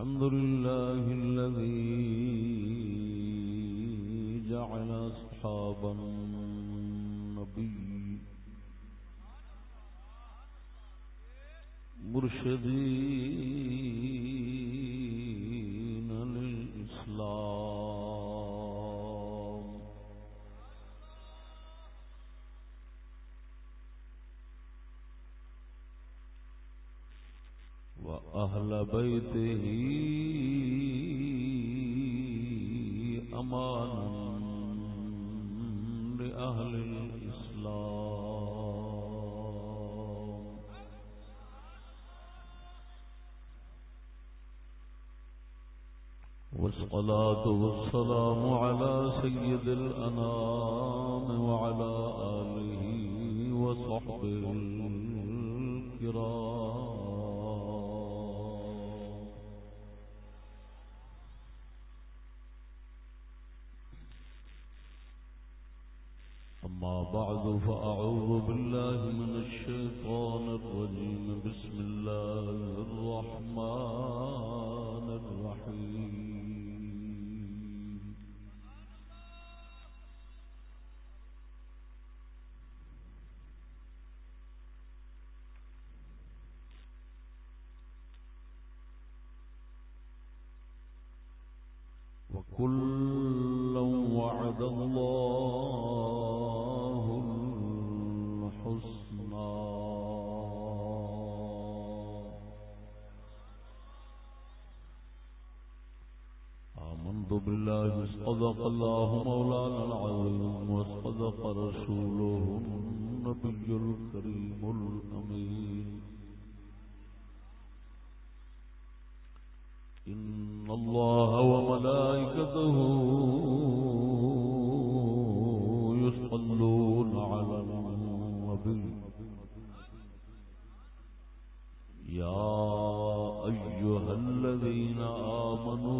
الحمد لله الذي جعل أصحاب النبي مرشدين آمنت بالله صدق الله مولانا العظيم وصدق رسوله النبي الكريم الأمين. إن الله وملائكته يصلون على النبي. يا أيها الذين آمنوا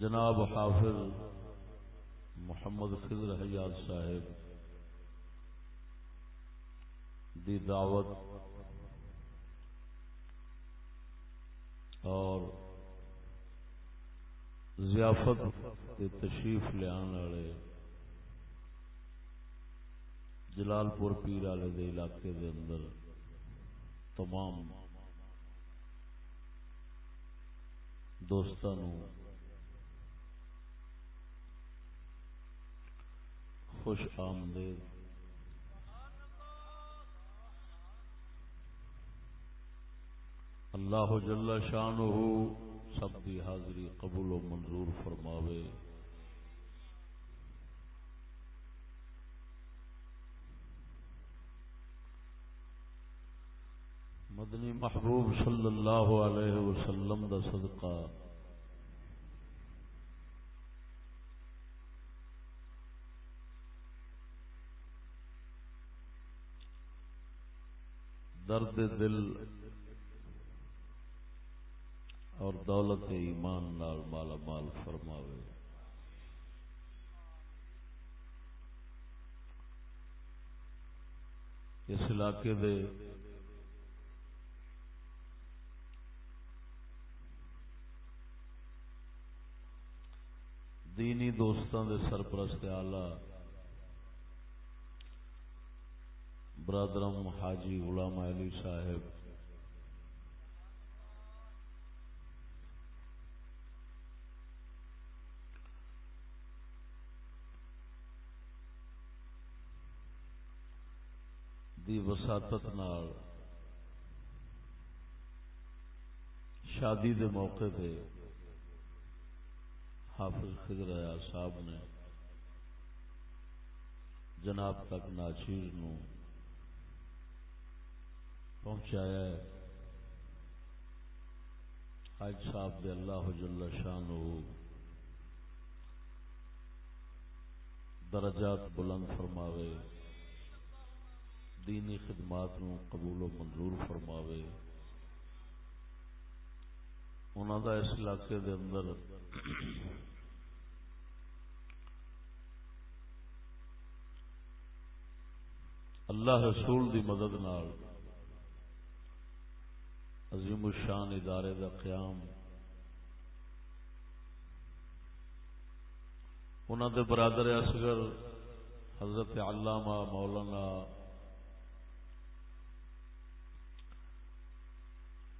جناب حافظ محمد خضر حیات صاحب دی دعوت اور ضیافت کے تشریف لیا والے جلال پور پیر والے دے علاقے دے اندر تمام دوستان خوش آمدید. اللہ جل شانہ سب کی حاضری قبول و منظور فرماوے. مدنی محبوب صلی اللہ علیہ وسلم دا صدقہ. درد دل اور دولت ایمان نال مالا مال فرماوے۔ اس علاقے دے دینی دوستان دے سرپرست آلہ برادرم حاجی غلام علی صاحب، دی وساطت نال شادی دے موقع پہ حافظ خضر صاحب نے جناب تک ناچیر نو پہنچایا ہے۔ حج صاحب دے اللہ جل شان درجات بلند فرماوے، دینی خدمات نو قبول و منظور فرماوے۔ انہوں دا اس علاقے دے اندر اللہ رسول دی مدد نال عظیم الشان ادارے دا قیام۔ انہوں دے برادر اصغر حضرت علامہ مولانا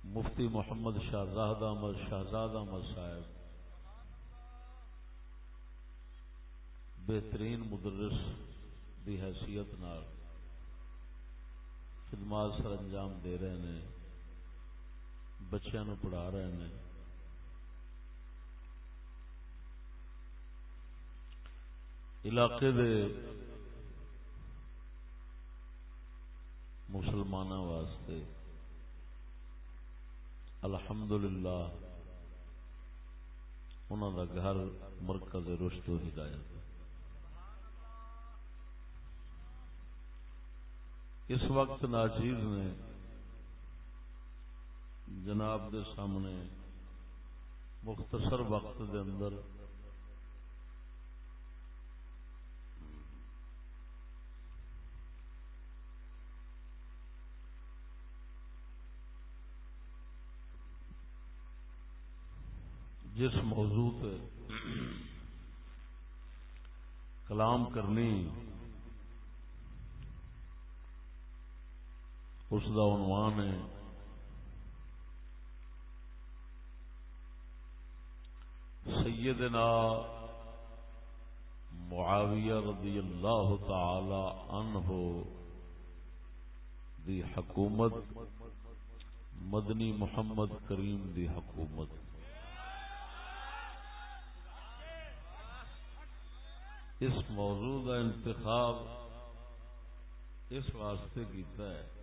مفتی محمد شہزاد احمد شہزاد احمد صاحب۔ بہترین مدرس دی حیثیت خدمات سر انجام دے رہے ہیں بچیا نو پڑھا رہے ہیں۔ علاقے دے مسلمانوں واسطے الحمدللہ انہوں کا گھر مرکز رشت و ہدایت اس وقت ناچیز نے جناب دے سامنے مختصر وقت دے اندر جس موضوع پہ کلام کرنی اس کا عنوان ہے سیدنا معاویہ رضی اللہ تعالی عنہ دی حکومت، مدنی محمد کریم دی حکومت۔ اس موضوع کا انتخاب اس واسطے کیتا ہے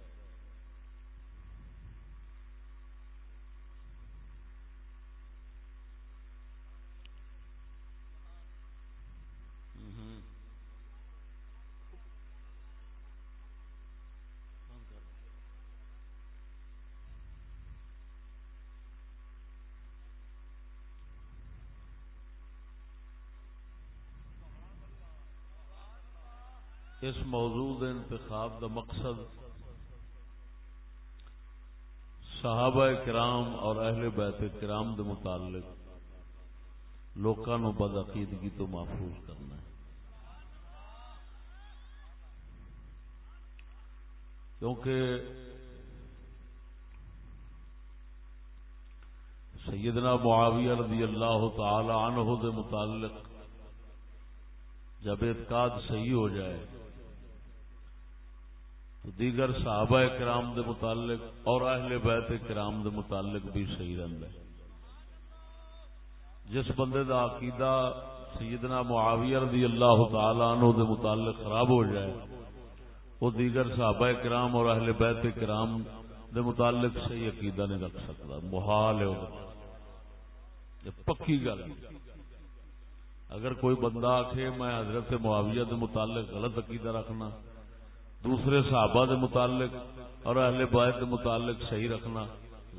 اس موضوع انتخاب دا مقصد صحابہ کرام اور اہل بیت کرام دے متعلق لوکاں نو بدعقیدگی تو محفوظ کرنا ہے۔ کیونکہ سیدنا معاویہ رضی اللہ تعالی عنہ دے متعلق جب اعتقاد صحیح ہو جائے تو دیگر صحابہ کرام دے متعلق اور اہل بیت کرام دے متعلق بھی صحیح رہتا ہے۔ جس بندے دا عقیدہ سیدنا معاویہ رضی اللہ تعالی عنہ دے متعلق خراب ہو جائے، وہ دیگر صحابہ کرام اور اہل بیت کرام دے متعلق صحیح عقیدہ نہیں رکھ سکتا، محال ہے یہ پکی گل۔ اگر کوئی بندہ آخے میں حضرت معاویہ دے متعلق غلط عقیدہ رکھنا دوسرے صحابہ دے متعلق اور اہل بیت دے متعلق صحیح رکھنا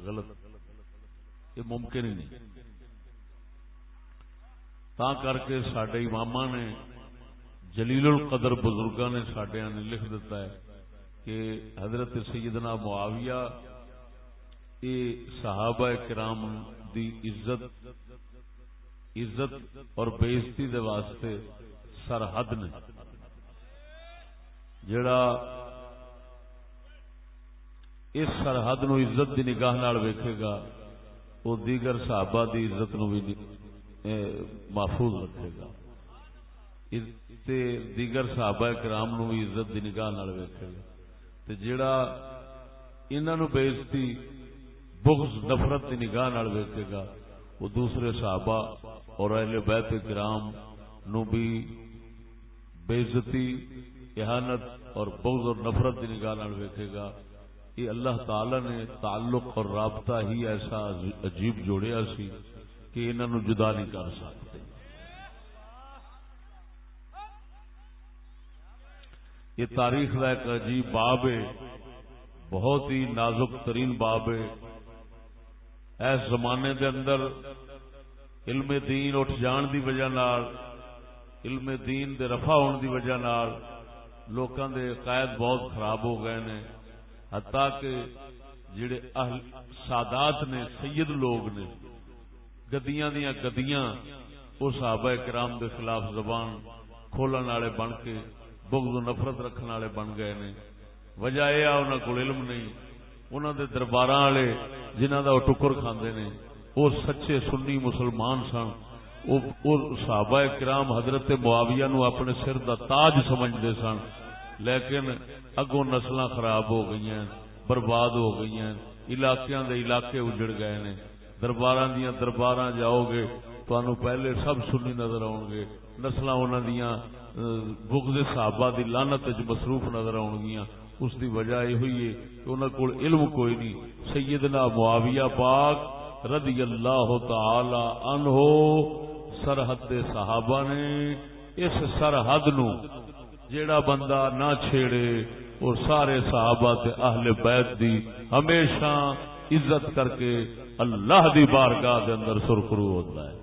غلط۔ یہ ممکن ہی نہیں۔ تا کر کے سڈے امام نے جلیل القدر بزرگاں نے سڈیا نے لکھ دیتا ہے کہ حضرت سیدنا معاویہ یہ صحابہ کرام دی عزت عزت اور بےزتی دے واسطے سرحد نے جڑا اس سرحد نو عزت دی نگاہ نال ویکھے گا وہ دیگر صحابہ دی عزت نو بھی محفوظ رکھے گا۔ تے دیگر صحابہ کرام نو بھی عزت دی نگاہ نال ویکھے گا۔ تے جڑا انہاں نو بےزتی بغض، نفرت کی نگاہ نال ویکے گا وہ دوسرے صحابہ اور اہل بیت کرام نو بھی بےزتی احانت اور بغض اور نفرت کی نگاہ نال ویکے گا۔ یہ اللہ تعالی نے تعلق اور رابطہ ہی ایسا عجیب جوڑیا سی کہ انہوں نے جدا نہیں کر سکتے۔ یہ تاریخ کا ایک عجیب باب ہے، بہت ہی نازک ترین باب ہے۔ اس زمانے دے اندر علم دین اٹھ جان دی وجہ نال، علم دین دے رفع ہون دی وجہ نال لوکاں دے قائد بہت خراب ہو گئے نے۔ حتیٰ کہ جڑے اہل سادات نے، سید لوگ نے، گدیاں دیاں گدیاں وہ صحابہ کرام دے خلاف زبان کھولن والے بن کے، بغض و نفرت رکھنے والے بن گئے نے۔ وجہ یہ انہوں کو علم نہیں۔ انہوں دے دربار والے جنہ کا وہ ٹکر کھاندے نے، وہ سچے سنی مسلمان سن۔ صحابہ کرام حضرت معاویہ نو اپنے سر دا تاج سمجھتے سن، لیکن اگوں نسل خراب ہو گئی ہیں برباد ہو گئی ہیں علاقے دے علاقے اجڑ گئے نے۔ دربار دیا دربار جاؤ گے تو پہلے سب سنی نظر آؤ گے۔ نسل انہوں دیا بغض صحابہ دی لانت مصروف نظر آؤ گیا اس دی وجہ یہ ہوئی ہے کہ انہوں کو علم کوئی نہیں۔ سیدنا معاویہ پاک رضی اللہ تعالی عنہ سرحد صحابہ نے اس سرحد نو جیڑا بندہ نہ چھیڑے اور سارے صحابہ تے اہل بیت دی ہمیشہ عزت کر کے اللہ دی بارگاہ دے اندر سرخرو ہوتا ہے۔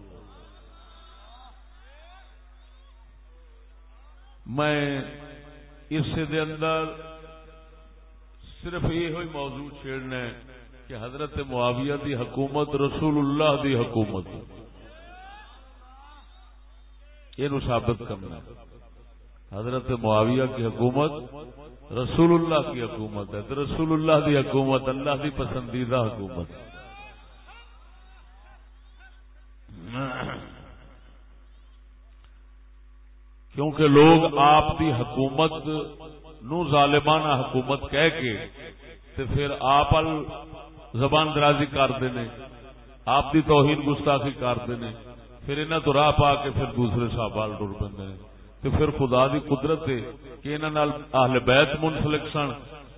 میں اس دے اندر صرف یہ ہوئی موضوع چھیڑنا ہے کہ حضرت معاویہ دی حکومت، رسول اللہ دی حکومت۔ یہ ثابت کرنا۔ حضرت معاویہ کی حکومت رسول اللہ کی حکومت ہے۔ رسول اللہ دی حکومت، اللہ دی پسندیدہ حکومت۔ کیونکہ لوگ آپ کی حکومت نو ظالمانہ حکومت کہہ کے تے پھر آپ زبان درازی کرتے نے آپ دی توہین گستاخی کرتے نے پھر انہوں تو راہ پا کے پھر دوسرے صاحب ٹر پہ تو پھر خدا دی قدرت ہے کہ انہوں اہل بیت منسلک سن،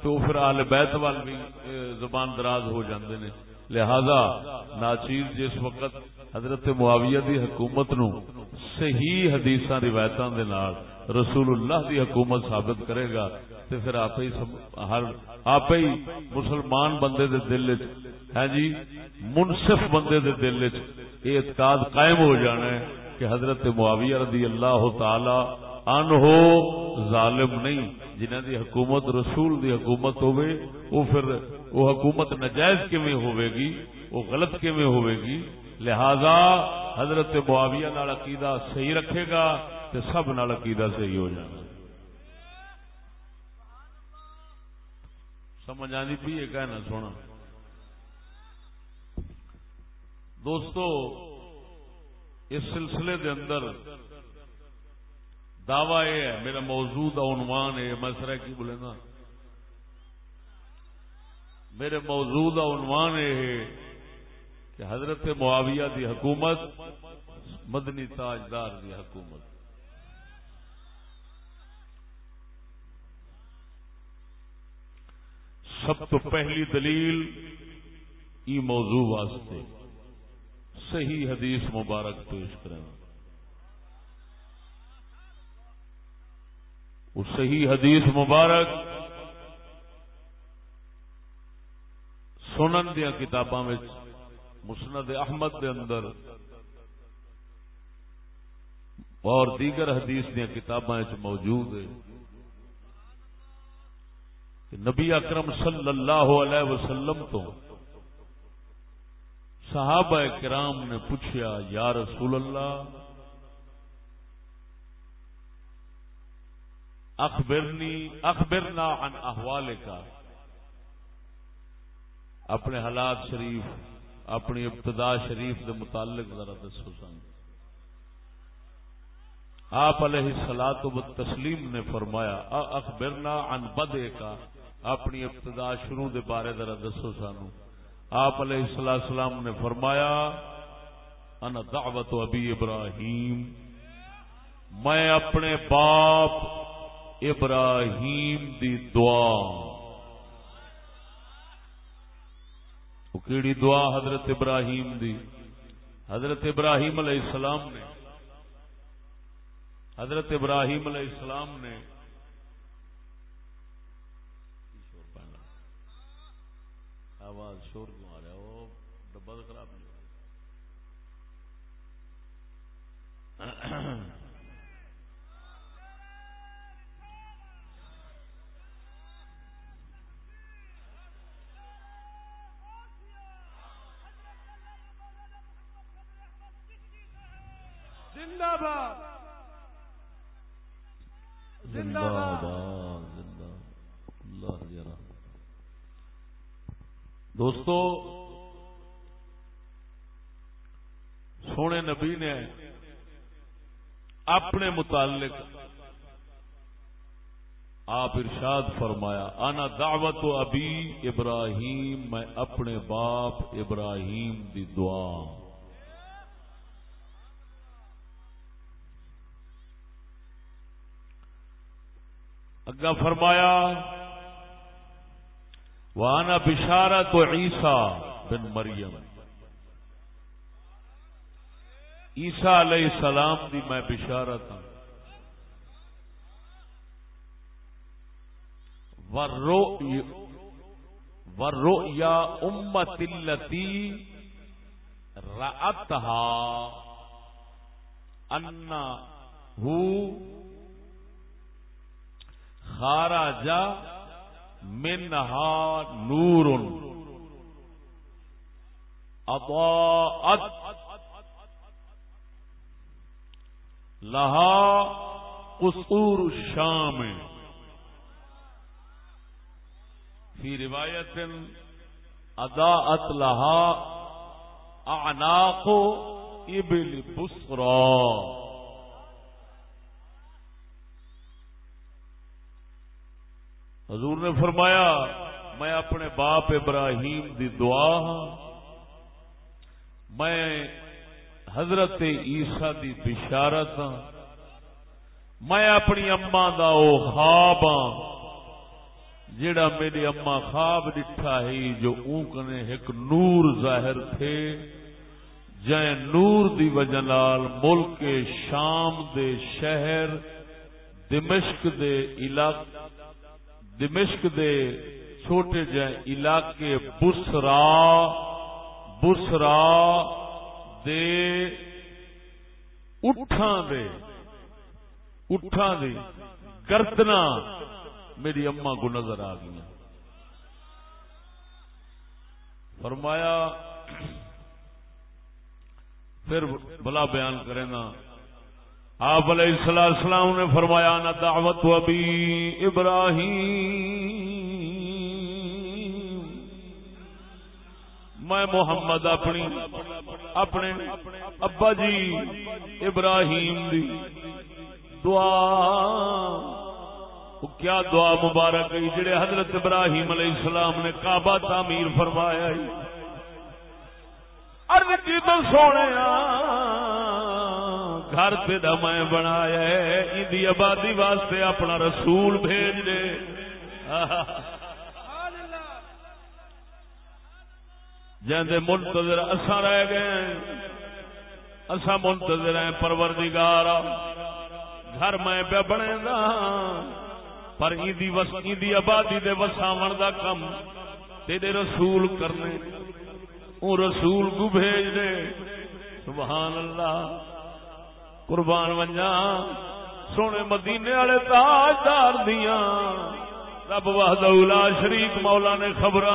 تو پھر اہل بیت وال بھی زبان دراز ہو جاندے نے۔ لہذا ناچیز جس وقت حضرت معاویہ دی حکومت نو صحیح حدیثاں، روایتاں دے نال رسول اللہ دی حکومت ثابت کرے گا تو پھر آپ ہی ہر، آپ ہی مسلمان بندے دے دل ہے ہاں جی منصف بندے دے دل یہ اعتقاد قائم ہو جانا ہے کہ حضرت معاویہ رضی اللہ تعالی ان ہو ظالم نہیں جنہ دی حکومت رسول دی حکومت ہوئے وہ پھر وہ حکومت نجائز کیویں ہوئے گی، وہ غلط کیویں ہوئے گی؟ لہذا حضرت معاویہ نال عقیدہ صحیح رکھے گا تو سب نال عقیدہ صحیح ہو جانا سمجھ آنی جی بھی یہ کہنا سونا۔ دوستو، اس سلسلے دے اندر دعوی یہ ہے، میرا موجود عنوان ہے، میں سر کی بولے نا ہاں۔ میرے موجود عنوان یہ ہے کہ حضرت معاویہ دی حکومت، مدنی تاجدار دی حکومت۔ سب تو پہلی دلیل، ای موضوع واسطے۔ صحیح حدیث مبارک پیش کریں۔ وہ صحیح حدیث مبارک سنن دیا کتاباں مسند احمد دے اندر اور دیگر حدیث دیا کتاباں موجود ہے کہ نبی اکرم صلی اللہ علیہ وسلم تو صحابہ کرام نے پوچھا، یا رسول اللہ، اخبرنی، اخبرنا عن احوال کا اپنے حالات شریف، اپنی ابتدا شریف کے متعلق ذرا دسو سن۔ آپ علیہ سلاد و تسلیم نے فرمایا، اخبرنا عن بدے کا اپنی ابتدا شروع دے بارے ذرا دسو سانو۔ آپ علیہ السلام نے فرمایا، انا دعوت ابی ابراہیم. میں اپنے باپ ابراہیم دی دعا کیڑی دعا حضرت ابراہیم دی؟ حضرت ابراہیم علیہ السلام نے۔ حضرت ابراہیم علیہ السلام نے۔ آواز شور زندہ باد زندہ۔ اللہ دوستو سونے نبی نے اپنے متعلق آپ ارشاد فرمایا آنا دعوت و ابی ابراہیم میں اپنے باپ ابراہیم دی دعا اگا فرمایا، وانا بشارت و عیسا بن مریم۔ عیسا علیہ السلام دی میں بشارت ہوں ورو یا امت التی رأتها انا ہو خارج منها نور اضاءت لها قصور الشام. في رواية اضاءت لها اعناق ابل بصرى حضور نے فرمایا، میں اپنے باپ ابراہیم دی دعا ہاں میں حضرت عیسیٰ دی بشارت ہاں میں اپنی اما دا او خواب ہاں جڑا میری اما خواب ڈٹھا ہے، جو اونکنے ایک نور ظاہر تھے، جائیں نور دی وجنال ملک شام دے شہر دمشق دے علاقے دمشق دے چھوٹے جائیں علاقے بسرا بسرا دے اٹھان دے اٹھان دے، گردنا میری اما کو نظر آ گئی فرمایا، پھر بلا بیان کریں نا آپ علیہ السلام نے فرمایا نا دعوت ابی ابراہیم۔ میں محمد اپنی، اپنے ابا جی ابراہیم دی دعا۔ کیا دعا مبارک جڑے حضرت ابراہیم علیہ السلام نے کعبہ تعمیر فرمایا ارد کی تو سونے گھر تیرا میں بنایا ہے۔ آبادی واسطے اپنا رسول بھیج دے۔ جی منتظر اسا رہ گئے اسا منتظر ہیں پروردگار۔ گھر میں پہ بنے دا۔ پر ایدی آبادی دے وساون دا کم۔ تیرے رسول کرنے۔ وہ رسول کو بھیج دے۔ سبحان اللہ۔ قربان ونجا سونے مدینے والے تاجدار دیا رب وحدہ لا شریک مولا نے خبر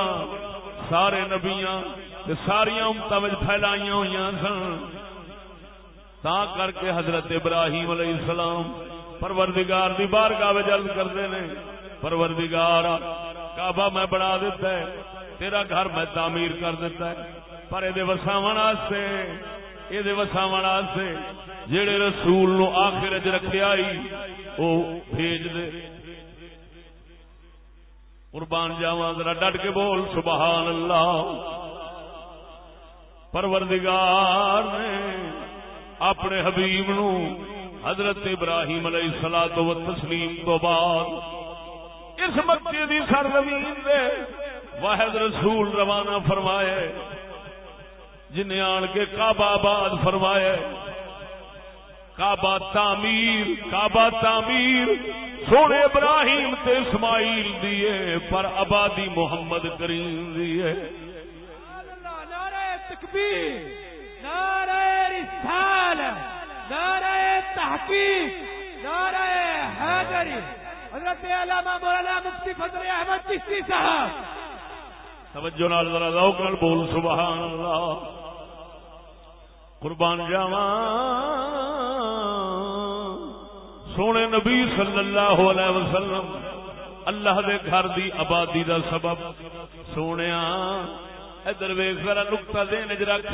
سارے نبیاں تے ساریا امتوں میں پھیلائی ہوئی سن تا کر کے حضرت ابراہیم علیہ السلام پروردگار دی بارگاہ جلد کرتے ہیں پروردگار کعبہ میں بنا دیتا ہے تیرا گھر میں تعمیر کر دیتا ہے پر یہ وساو یہ وساو جڑے رسول نو آخر چ رکھے وہ بھیج دے۔ قربان جاوا ذرا ڈٹ کے بول، سبحان اللہ۔ پروردگار نے اپنے حبیب نو حضرت ابراہیم علیہ سلا تو تسلیم تو بعد اس مکے دی سرزمین دے واحد رسول روانہ فرمائے، جنہیں آن کے کعبہ آباد فرمایا کعبہ تعمیر کعبہ تعمیر۔ سونے ابراہیم تے اسماعیل دیے پر آبادی محمد کریم دیے نعرہ تکبیر نعرہ رسال نعرہ تحقیق نعرہ حیدری حضرت علامہ مولانا مفتی فضل احمد چشتی صاحب۔ توجہ نال ذرا ذوق نال بول سبحان اللہ۔ قربان جاواں. سونے نبی صلی اللہ علیہ وسلم، اللہ دے گھر دی آبادی دا سبب سونے ادھر ویخ ذرا نقطہ دین رکھ۔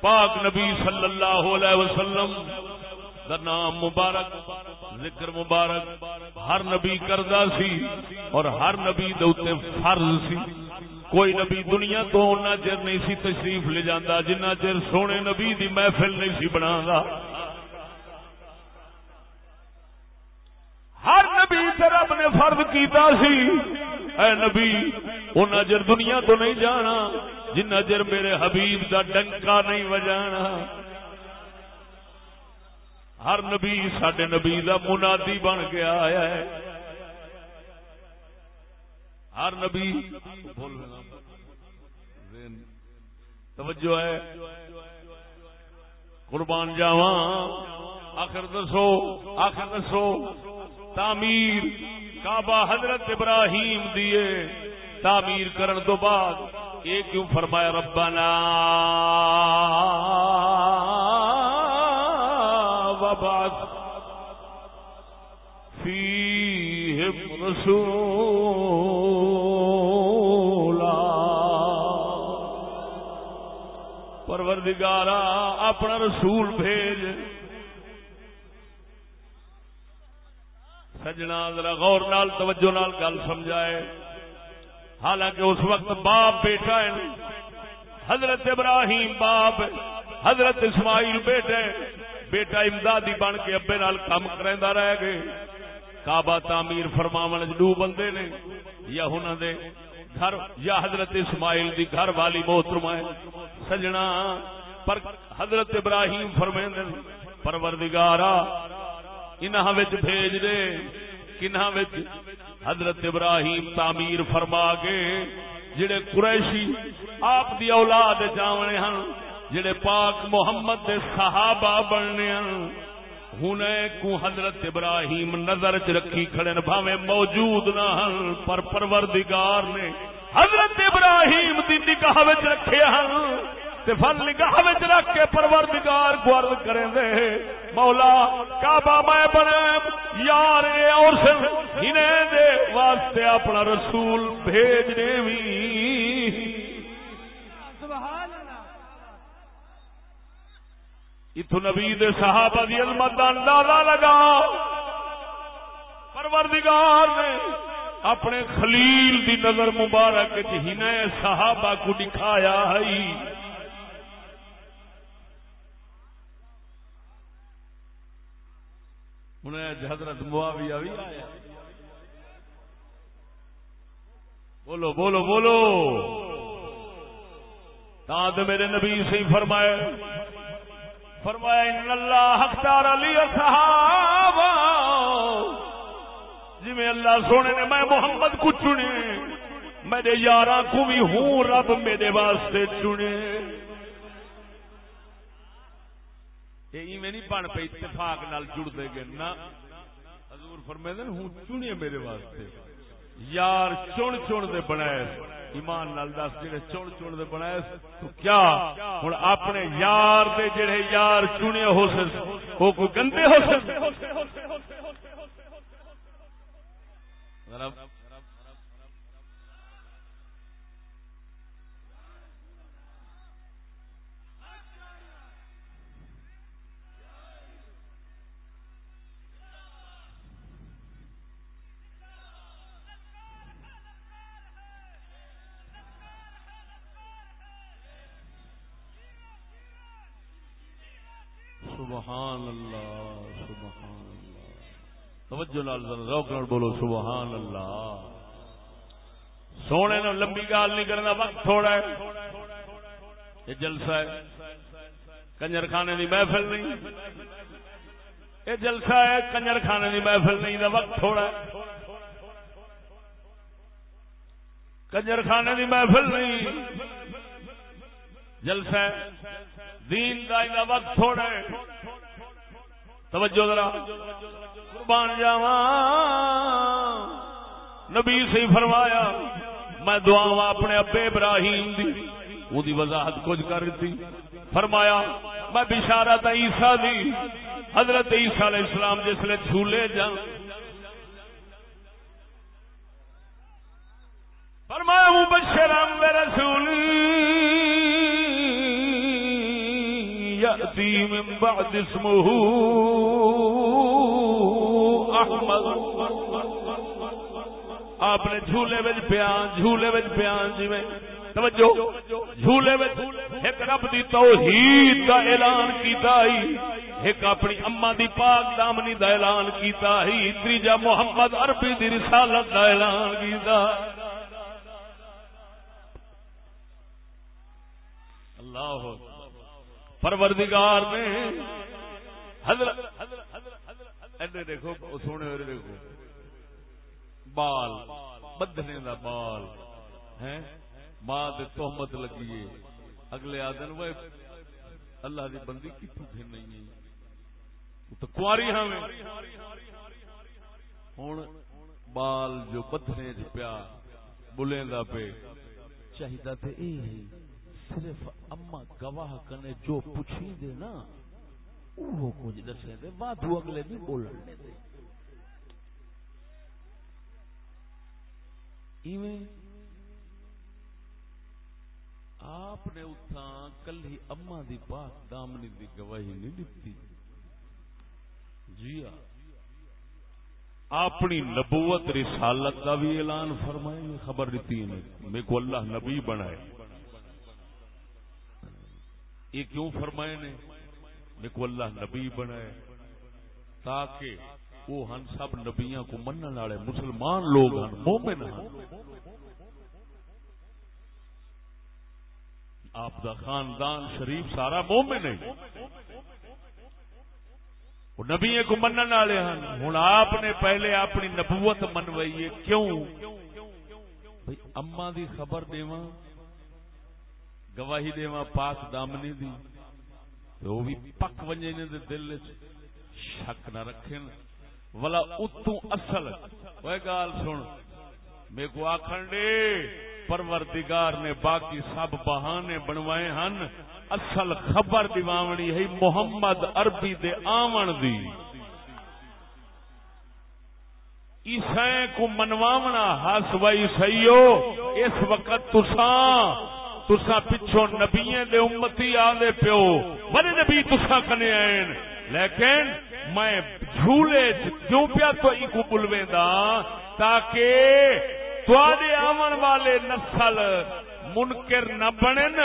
پاک نبی صلی اللہ علیہ وسلم دا نام مبارک، ذکر مبارک ہر نبی کردہ سی اور ہر نبی دے فرض سی۔ کوئی نبی دنیا تو اُنہ چر نہیں سی تشریف لے جانا جنہ چر سونے نبی دی محفل نہیں سی بنا ہر نبی رب نے فرض کیتا سی، اے نبی اُنہ چر دنیا تو نہیں جانا، جنہ چر میرے حبیب دا ڈنکا نہیں وجانا۔ ہر نبی سڈے نبی دا منادی بن کے آیا ہے۔ ہر نبی توجہ ہے۔ قربان جاوا آخر دسو آخر دسو۔ تعمیر کعبہ حضرت ابراہیم دیے تعمیر کرن تو بعد یہ کیوں فرمایا، ربنا وبعث فیہم رسول پروردگارا اپنا رسول بھیج۔ سجنا ذرا غور نال، توجہ نال گل سمجھائے۔ حالانکہ اس وقت باپ بیٹا ہے۔ حضرت ابراہیم باپ، حضرت اسماعیل بیٹے بیٹا امدادی بن کے ابے نال کام کرا رہ گئے۔ کعبہ تعمیر فرماون ڈو بندے نے، یا انہوں نے گھر، یا حضرت اسماعیل دی گھر والی محترم ہے۔ سجنا پر حضرت ابراہیم فرمین پروردگارا، انہاں وچ بھیج دے، کنہاں وچ حضرت ابراہیم تعمیر فرما کے، جڑے قریشی آپ دی اولاد جاونے ہن، جڑے پاک محمد دے صحابہ بننے ہن ہنے کو حضرت ابراہیم نظر چ رکھی کھڑے بھاوے موجود نہ ہن، پر پروردگار نے حضرت ابراہیم دی نگاہ وچ رکھے ہن۔ تے فل نگاہ وچ رکھ کے پروردگار کو عرض کریں دے۔ مولا، کعبہ میں بنے یار اے اور سن انہیں دے واسطے اپنا رسول بھیج دے وی۔ سبحان اللہ اتو نبی دے صحابہ دی عظمت دا اندازہ لگا۔ پروردگار نے اپنے خلیل دی نظر مبارک چ ہنے صحابہ کو دکھایا ہے۔ انہیں حضرت معاویہ بھی آیا۔ بولو بولو بولو۔ تاں میرے نبی سے فرمائے۔ فرمایا ان اللہ اختار علی صحابہ۔ جی میں اللہ سونے نے میں محمد کو چنے، میرے یار کو بھی ہوں رب میرے واسطے چنے۔ یہ میں نہیں بن پہ اتفاق نال جڑ دے گے نا۔ حضور فرمے دن ہوں چنے میرے واسطے۔ یار چن چن دے بنائے ایمان نال دس، جڑے چن چن دے بنائے تو کیا؟ ہن اپنے یار دے جڑے یار چنے ہو سن او کوئی گندے ہو سن؟ سبحان اللہ سبحان اللہ۔ توجہ نال روک نال بولو، سبحان اللہ۔ سونے نو لمبی گال نہیں کرنا، وقت تھوڑا ہے۔ یہ جلسہ ہے۔ کنجر خانے دی محفل نہیں۔ یہ جلسہ ہے کنجر خانے دی محفل نہیں، دا وقت تھوڑا ہے۔ کنجر خانے دی محفل نہیں۔ جلسہ ہے۔ دین دا وقت تھوڑا توجہ ذرا۔ قربان جاوا نبی سے فرمایا، میں دعا اپنے ابے ابراہیم دی، وہ دی وضاحت کچھ کر دی فرمایا، میں بشارت عیسیٰ دی، حضرت عیسیٰ علیہ السلام جس لیے جھولے جا فرمایا، مبشرم برسولی يأتي من بعد اسمه احمد. آپ نے جھولے بچ بیان، جھولے بچ بیان جی میں، توجہ، جھولے بچ ایک رب دی توحید دا اعلان کیتا ہی، ایک اپنی اما دی پاک دامنی دا اعلان کیتا ہی، تیجا محمد عربی دی رسالت دا اعلان کیتا۔ اللہ حافظ۔ پروردگار نے حضرت دیکھو سونے دیکھو۔ بال بدھنے دا بال ہے ماں تہمت لگی اگلے آدن وہ اللہ دی بندی کتوں پھر نہیں تو کاری ہاں ہوں بال جو بدھنے پیا بلیں پہ چاہیے صرف اما گواہ کنے جو پوچھی دے نا وہ کچھ دسے دے وادو اگلے بھی بولنے دے ایویں آپ نے اتھا کل ہی اما دی پاک دامنی دی گواہی نہیں دیتی جی ہاں اپنی نبوت رسالت کا بھی اعلان فرمائے، خبر دیتی ہے میرے کو اللہ نبی بنائے۔ یہ کیوں فرمائے نے؟ میرے کو اللہ نبی بنائے، تاکہ وہ ہن سب نبیاں کو منن والے مسلمان لوگ ہن، مومن ہن۔ آپ دا خاندان شریف سارا مومن ہے۔ وہ نبی کو منن والے ہن۔ ہن آپ نے پہلے اپنی نبوت منوائی ہے، کیوں؟ بھئی اما دی خبر دیواں۔ گواہی دے پاک دامنی دی۔ تو وہ بھی پک ونجے نے دے دل شک نہ رکھیں ولا اتو اصل۔ وہ گال سن۔ میں کو آخر دے پروردگار نے باقی سب بہانے بنوائے ہن۔ اصل خبر دیوانی ہے محمد عربی دے آمن دی۔ عیسائیں کو منواونا ہس وئی سیو۔ اس وقت تساں تسا پچھو نبییں دے امتی آدھے پیو۔ بڑے نبی تسا کنے آئیں لیکن میں جھولے کیوں پیا تو ای کو بلویں دا تاکہ تواڈے آمن والے نسل منکر نہ بنن۔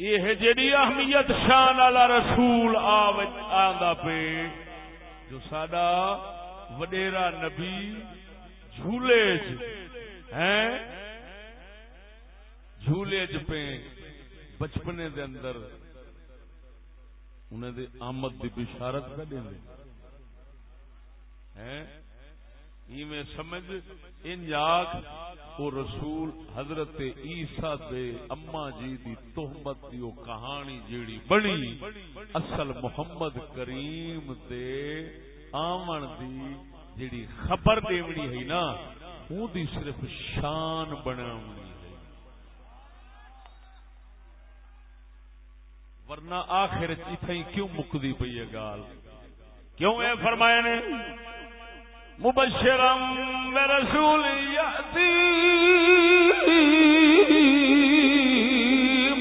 یہ جڑی اہمیت شان والا رسول آندا پہ جو ساڈا وڈیرا نبی جھولے جھولے چ پہ بچپنے دے اندر انہیں دے آمد دی بشارت کا دیں میں سمجھ ان یاک وہ رسول حضرت عیسیٰ دے اما جی دی تہمت دی وہ کہانی جیڑی بڑی اصل محمد کریم دے آمن دی جڑی خبر دیونی ہے نا وہ دی صرف شان بناونی ہے۔ ورنہ آخر اتھائی کیوں مکدی پئی ہے گال؟ کیوں اے فرمایا نے؟ مبشرم برسول یاتی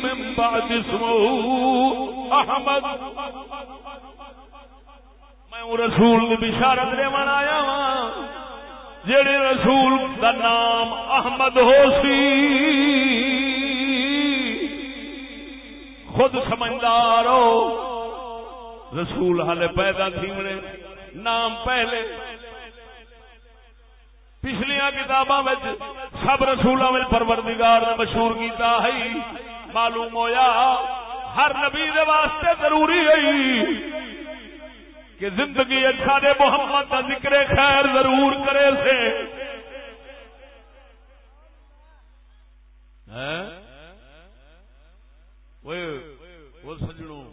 من بعد اسمه احمد۔ میں رسول دی بشارت دے من آیا ہاں جڑے رسول دا نام احمد ہو سی۔ خود سمجھدار ہو۔ رسول ہالے پیدا تھی منے نام پہلے۔ پچھلیا کتاباں سب رسولوں میں پروردگار نے مشہور کیتا ہے۔ معلوم ہویا، ہر نبی دے واسطے ضروری ہے۔ کہ زندگی اچھا سارے محمد کا ذکر خیر ضرور کرے سے۔ ہاں؟ وہ سجڑوں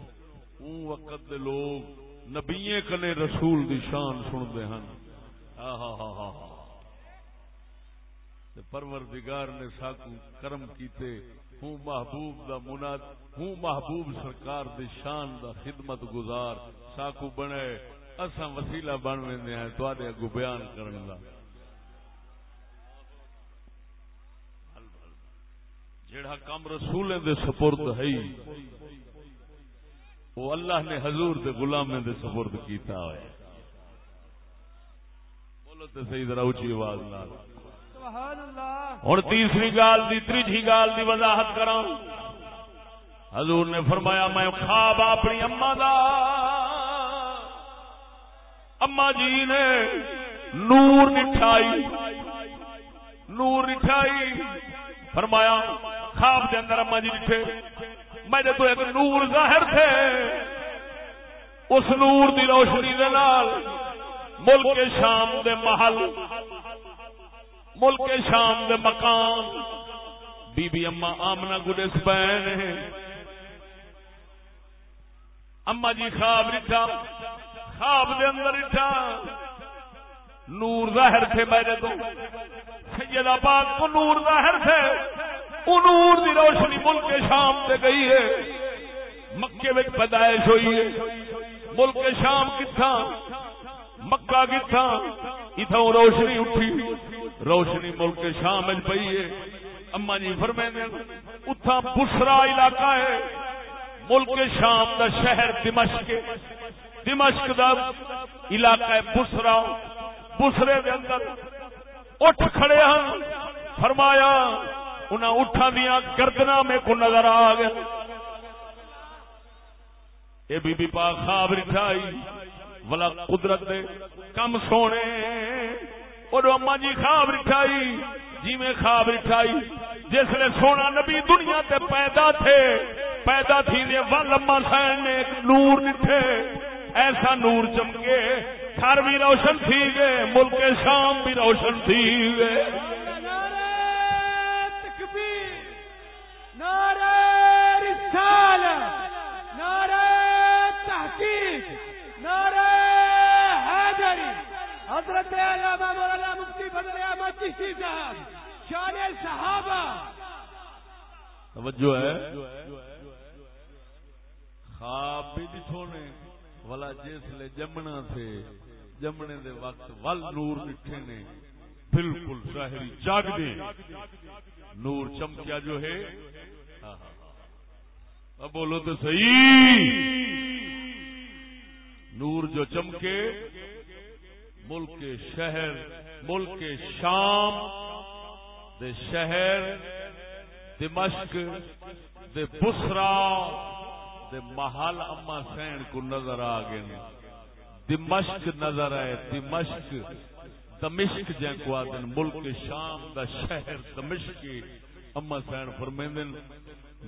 اون وقت دے لوگ نبیے کنے رسول دی شان سنتے ہیں پروردگار نے ساکو کرم کیتے ہوں محبوب دا مناد ہوں محبوب سرکار دی شان دا خدمت گزار، ساکو بنے۔ اساں وسیلہ بن ویندے ہیں، تواڈے اگو بیان کرن دا۔ جڑا کم رسولیں دے سپرد ہے، وہ اللہ نے حضور دے غلامیں دے سپرد کیتا ہے۔ بولو تے صحیح، ذرا اونچی آواز نال۔ ہوں تیسری گال دی تیجی گال دی وضاحت کرا حضور نے فرمایا، میں خواب اپنی اما دا۔ اما جی نے نور نٹھائی۔ نور نٹھائی۔ فرمایا، خواب دے اندر اما جی نٹھے۔ میرے تو ایک نور ظاہر تھے۔ اس نور دی روشنی دے نال ملک شام دے محل ملک شام دے مکان۔ بی بی اما آمنا گڈس پین اما جی خواب رکھا خواب دے اندر رکھا نور ظاہر تھے میرے تو۔ سید آباد کو نور ظاہر تھے۔ وہ نور دی روشنی ملک شام سے گئی ہے۔ مکے میں پیدائش ہوئی ہے۔ ملک شام کتھا مکہ کتھا اتوں روشنی اٹھی۔ روشنی ملک شام پئی ہے۔ اما جی فرمے اتھا بسرا علاقہ ہے۔ ملک شام دا شہر دمشق دمشق دا علاقہ ہے بسرا۔ بسرے دے اندر اٹھ کھڑے ہاں۔ فرمایا، انہاں اٹھا دیا گردنا میں کو نظر آ گیا اے بی بی پاک خواب رکھائی ولا قدرت دے کم سونے۔ اور اما جی خواب رکھائی جی میں خواب رکھائی جس نے سونا نبی دنیا تے پیدا تھے، پیدا تھی نے ول اما سین نے ایک نور نٹھے ایسا نور چمکے گھر بھی روشن تھی گئے، ملک شام بھی روشن تھی گئے۔ تحقیق، نعرہ بدر احمد چشتی شان صحابہ۔ توجہ ہے۔ خواب بھی دھونے والا جس لے جمنا تھے۔ جمنے دے وقت ول نور نٹھے نے۔ بالکل ظاہری جاگ دے۔ نور چمکیا جو ہے۔ ہاں، ہاں، ہاں۔ اب بولو تو صحیح۔ نور جو چمکے، ملک شہر ملک شام دے شہر دمشق دے بسرا، دے محل اما سین کو نظر آ گئے دمشق نظر آئے، دمشق دمشق جن کو آدن ملک شام دا شہر دمشق اما سین فرمیندن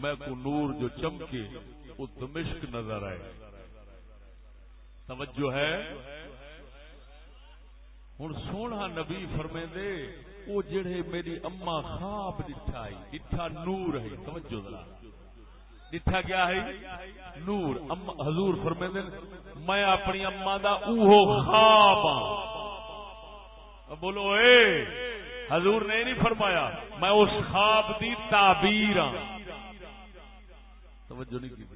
میں کو نور جو چمکے، وہ دمشق نظر آئے۔ توجہ ہے؟ ہوں سونا نبی فرمے دے وہ جڑے میری اما خواب ڈٹھائی ڈٹھا نور ہے توجہ ذرا۔ ڈٹھا کیا ہے نور۔ اما حضور فرمے دے میں اپنی اما دا اوہو خواب ہاں۔ بولو، اے، حضور نے نہیں فرمایا، میں اس خواب دی تعبیر ہاں۔ توجہ نہیں کی۔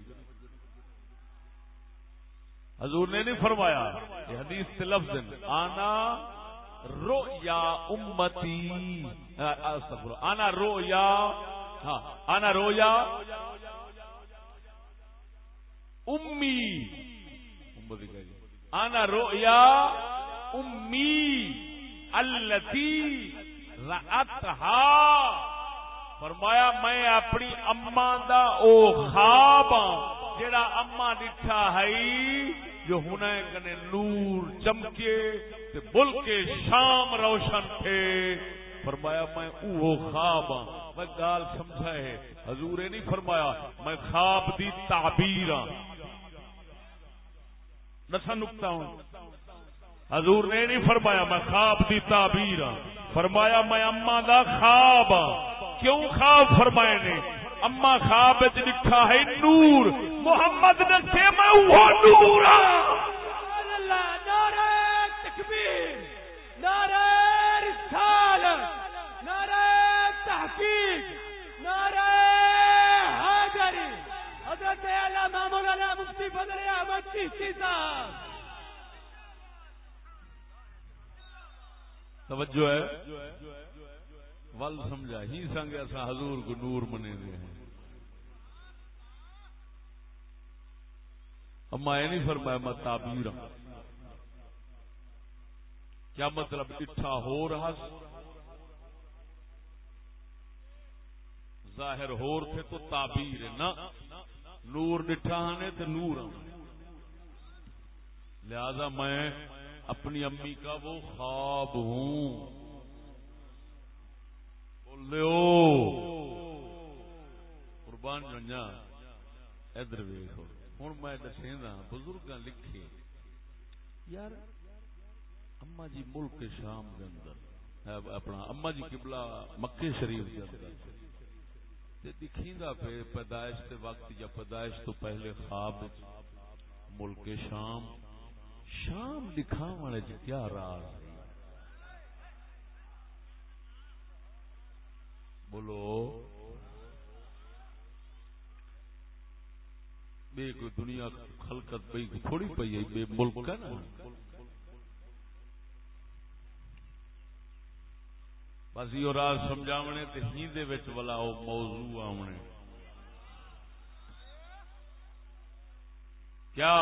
حضور نے نہیں فرمایا، یہ حدیث سے لفظ آنا رو یا امتی آنا رو یا ہاں آنا رو یا امی آنا رو یا امی التی فرمایا میں اپنی اما دا او خواب ہاں، جڑا اما ڈٹھا ہے جو ہونا کنے نور چمکے تے ملک شام روشن تھے۔ فرمایا، میں اوہ خواب ہاں۔ میں گال سمجھا ہے۔ حضور نہیں فرمایا، میں خواب دی تعبیر ہاں۔ نسا نکتا ہوں۔ حضور نے نہیں فرمایا، میں خواب دی تعبیر ہاں۔ فرمایا، میں اما دا خواب ہاں۔ کیوں خواب فرمائے نے؟ اما خواب لکھا ہے نور۔ محمد نے سے میں وہ نور ہاں۔ نعرہ تکبیر نعرہ رسالت نعرہ تحقیق نعرہ حاضری۔ حضرت علامہ مولانا مفتی فضل احمد چشتی صاحب۔ توجہ ہے۔ ول سمجھا، ہی سنگ ایسا حضور کو نور منے دے ہیں۔ اما یہ نہیں فرمایا، میں تعبیر ہوں کیا مطلب اٹھا ہو رہا ظاہر ہو تھے تو تعبیر نہ۔ نور ڈٹھا نے تو نور لہذا میں اپنی امی کا وہ خواب ہوں۔ قربان جنیا ادھر ویخ ہوں میں دسا ہاں، بزرگ لکھے۔ یار اما جی ملک شام کے اندر اپنا اما جی قبلہ مکے شریف کے اندر۔ دکھی پہ پیدائش کے وقت یا پیدائش تو پہلے خواب ملک شام شام لکھا کیا راز بولو بے کوئی دنیا خلقت پی تھوڑی پی ہے، بے ملک ہے نا۔ بس یہ راز سمجھاونے تے ہی دے وچ والا او موضوع آونے۔ کیا؟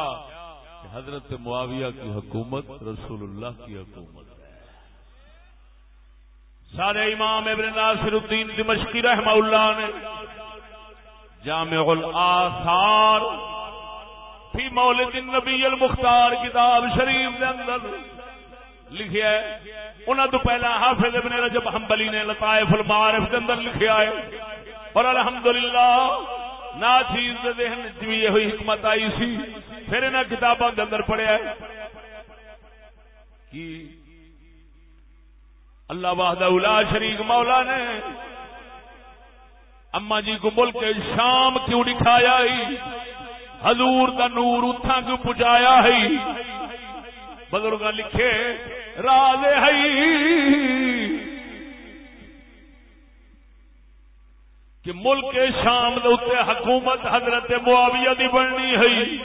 حضرت معاویہ کی حکومت، رسول اللہ کی حکومت۔ سارے امام ابن ناصر الدین دمشقی رحمہ اللہ نے جامع الاثار فی مولد النبی المختار کتاب شریف دے اندر لکھیا ہے۔ انہاں تو پہلا حافظ ابن رجب حنبلی نے لطائف المعارف کے اندر لکھیا ہے اور الحمدللہ، نا چیز دے ذہن وچ یہ ہوئی حکمت آئی سی۔ پھر انہیں کتابوں کے اندر پڑھیا ہے کہ اللہ واہد الا شریک مولا نے اما جی کو ملک شام کیوں دکھایا حضور کا نور اتھا کیوں پہنچایا ہے؟ بزرگ لکھے، راز ہے۔ کہ ملک شام دے حکومت حضرت معاویہ دی بننی ہے۔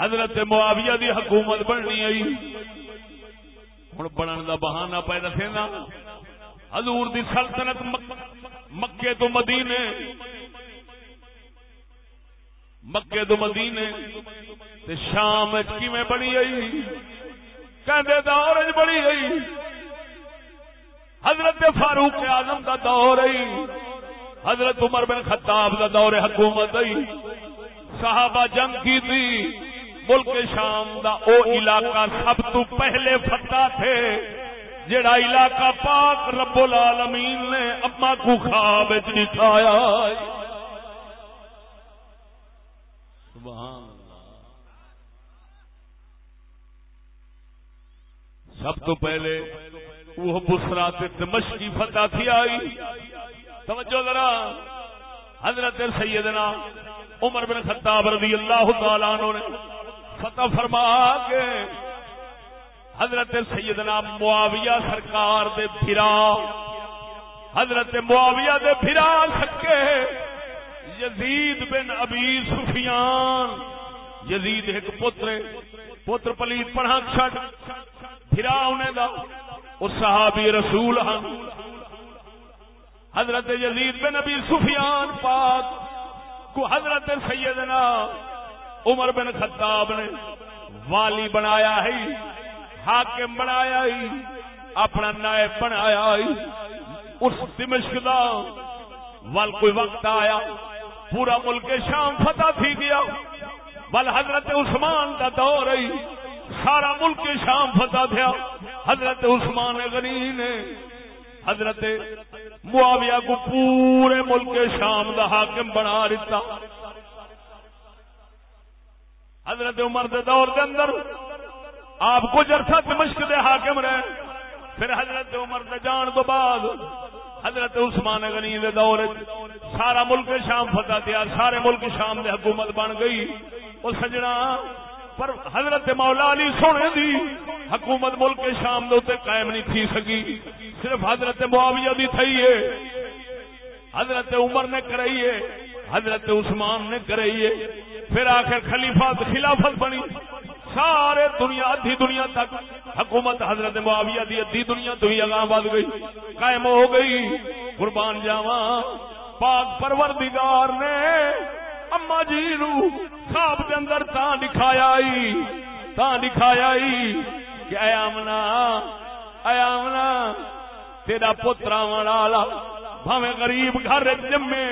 حضرت معاویہ دی حکومت بننی آئی جی۔ ہوں بنن کا بہانا پہ دسے نا حضور دی سلطنت مکے تو مدینے۔ مکے تو مدینے۔ تے شام کیویں بنی آئی جی؟ کہندے دور بڑی گئی جی۔ حضرت فاروق اعظم دا دور آئی حضرت عمر بن خطاب دا دور حکومت آئی صحابہ جنگ کی تھی ملک شام دا او علاقہ سب تو پہلے فتح تھے جڑا علاقہ پاک رب العالمین نے اما کو خواب دکھایا سب تو پہلے وہ بسرا دمشقی فتح تھی آئی۔ توجہ ذرا، حضرت سیدنا عمر بن خطاب رضی اللہ تعالیٰ عنہ نے فتح فرما کے حضرت سیدنا معاویہ سرکار دے پھرا، حضرت معاویہ دے پھرا سکے، یزید بن ابی سفیان، یزید ایک پتر پتر پلیت پڑھا چھٹ، پھرا انہیں دا اس صحابی رسول ہن۔ حضرت یزید بن ابی سفیان پاک کو حضرت سیدنا عمر بن خطاب نے والی بنایا ہے، حاکم بنایا ہی اپنا نائب بنایا ہی اس دمشق دا ول کوئی وقت آیا، پورا ملک شام فتح تھی گیا۔ ول حضرت عثمان کا دور رہی سارا ملک شام فتح تھیا۔ حضرت عثمان غنی نے، حضرت معاویہ کو پورے ملک شام دا حاکم بنا دیتا حضرت عمر دے دور دے اندر آپ کچھ عرصہ دمشق دے حاکم رہے۔ پھر حضرت عمر دے جان تو بعد حضرت عثمان غنی دے دور سارا ملک شام فتح دیا، سارے ملک شام دے حکومت بن گئی۔ وہ سجنا، پر حضرت مولا علی سونے دی حکومت ملک شام دے قائم نہیں تھی سکی۔ صرف حضرت معاویہ دی تھی ہے۔ حضرت عمر نے کرائی ہے۔ حضرت عثمان نے کرائی ہے۔ پھر آخر خلیفہ خلافت بنی۔ سارے دنیا ادھی دنیا تک حکومت حضرت معاویہ دی ادھی دنیا تو ہی اگاں بد گئی۔ قائم ہو گئی۔ قربان جاواں۔ پاک پروردگار نے اما جی نو خواب دے اندر تا دکھایا ہی تا دکھایا ہی کہ اے آمنا اے آمنا، تیرا پترا والا، بھاویں غریب گھر جمے۔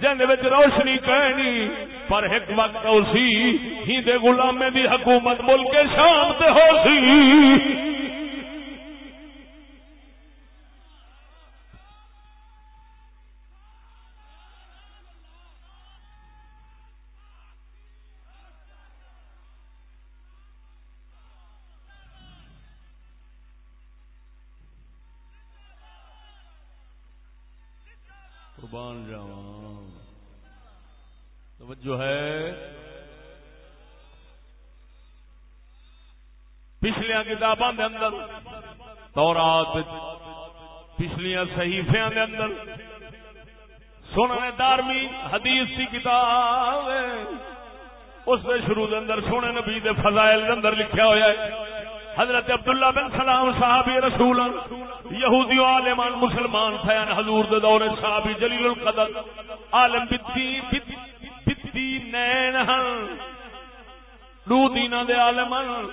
جن روشنی کہنی پر ایک وقت اسی ہی دے غلامے دی حکومت ملک شام تے ہو سی۔ قربان جاواں۔ توجہ ہے۔ پچھلیاں کتاباں دے اندر، تورات، پچھلیاں صحیفیاں دے اندر، سننے دارمی حدیث کی کتاب اس دے شروع دے اندر سونے نبی دے فضائل دے اندر لکھیا ہویا ہے۔ حضرت عبداللہ بن سلام صحابی رسول یہودی عالمان مسلمان تھیان حضور دے دور صحابی جلیل القدر، عالم بتی بتی نین ہن۔ دو دینا دے عالمان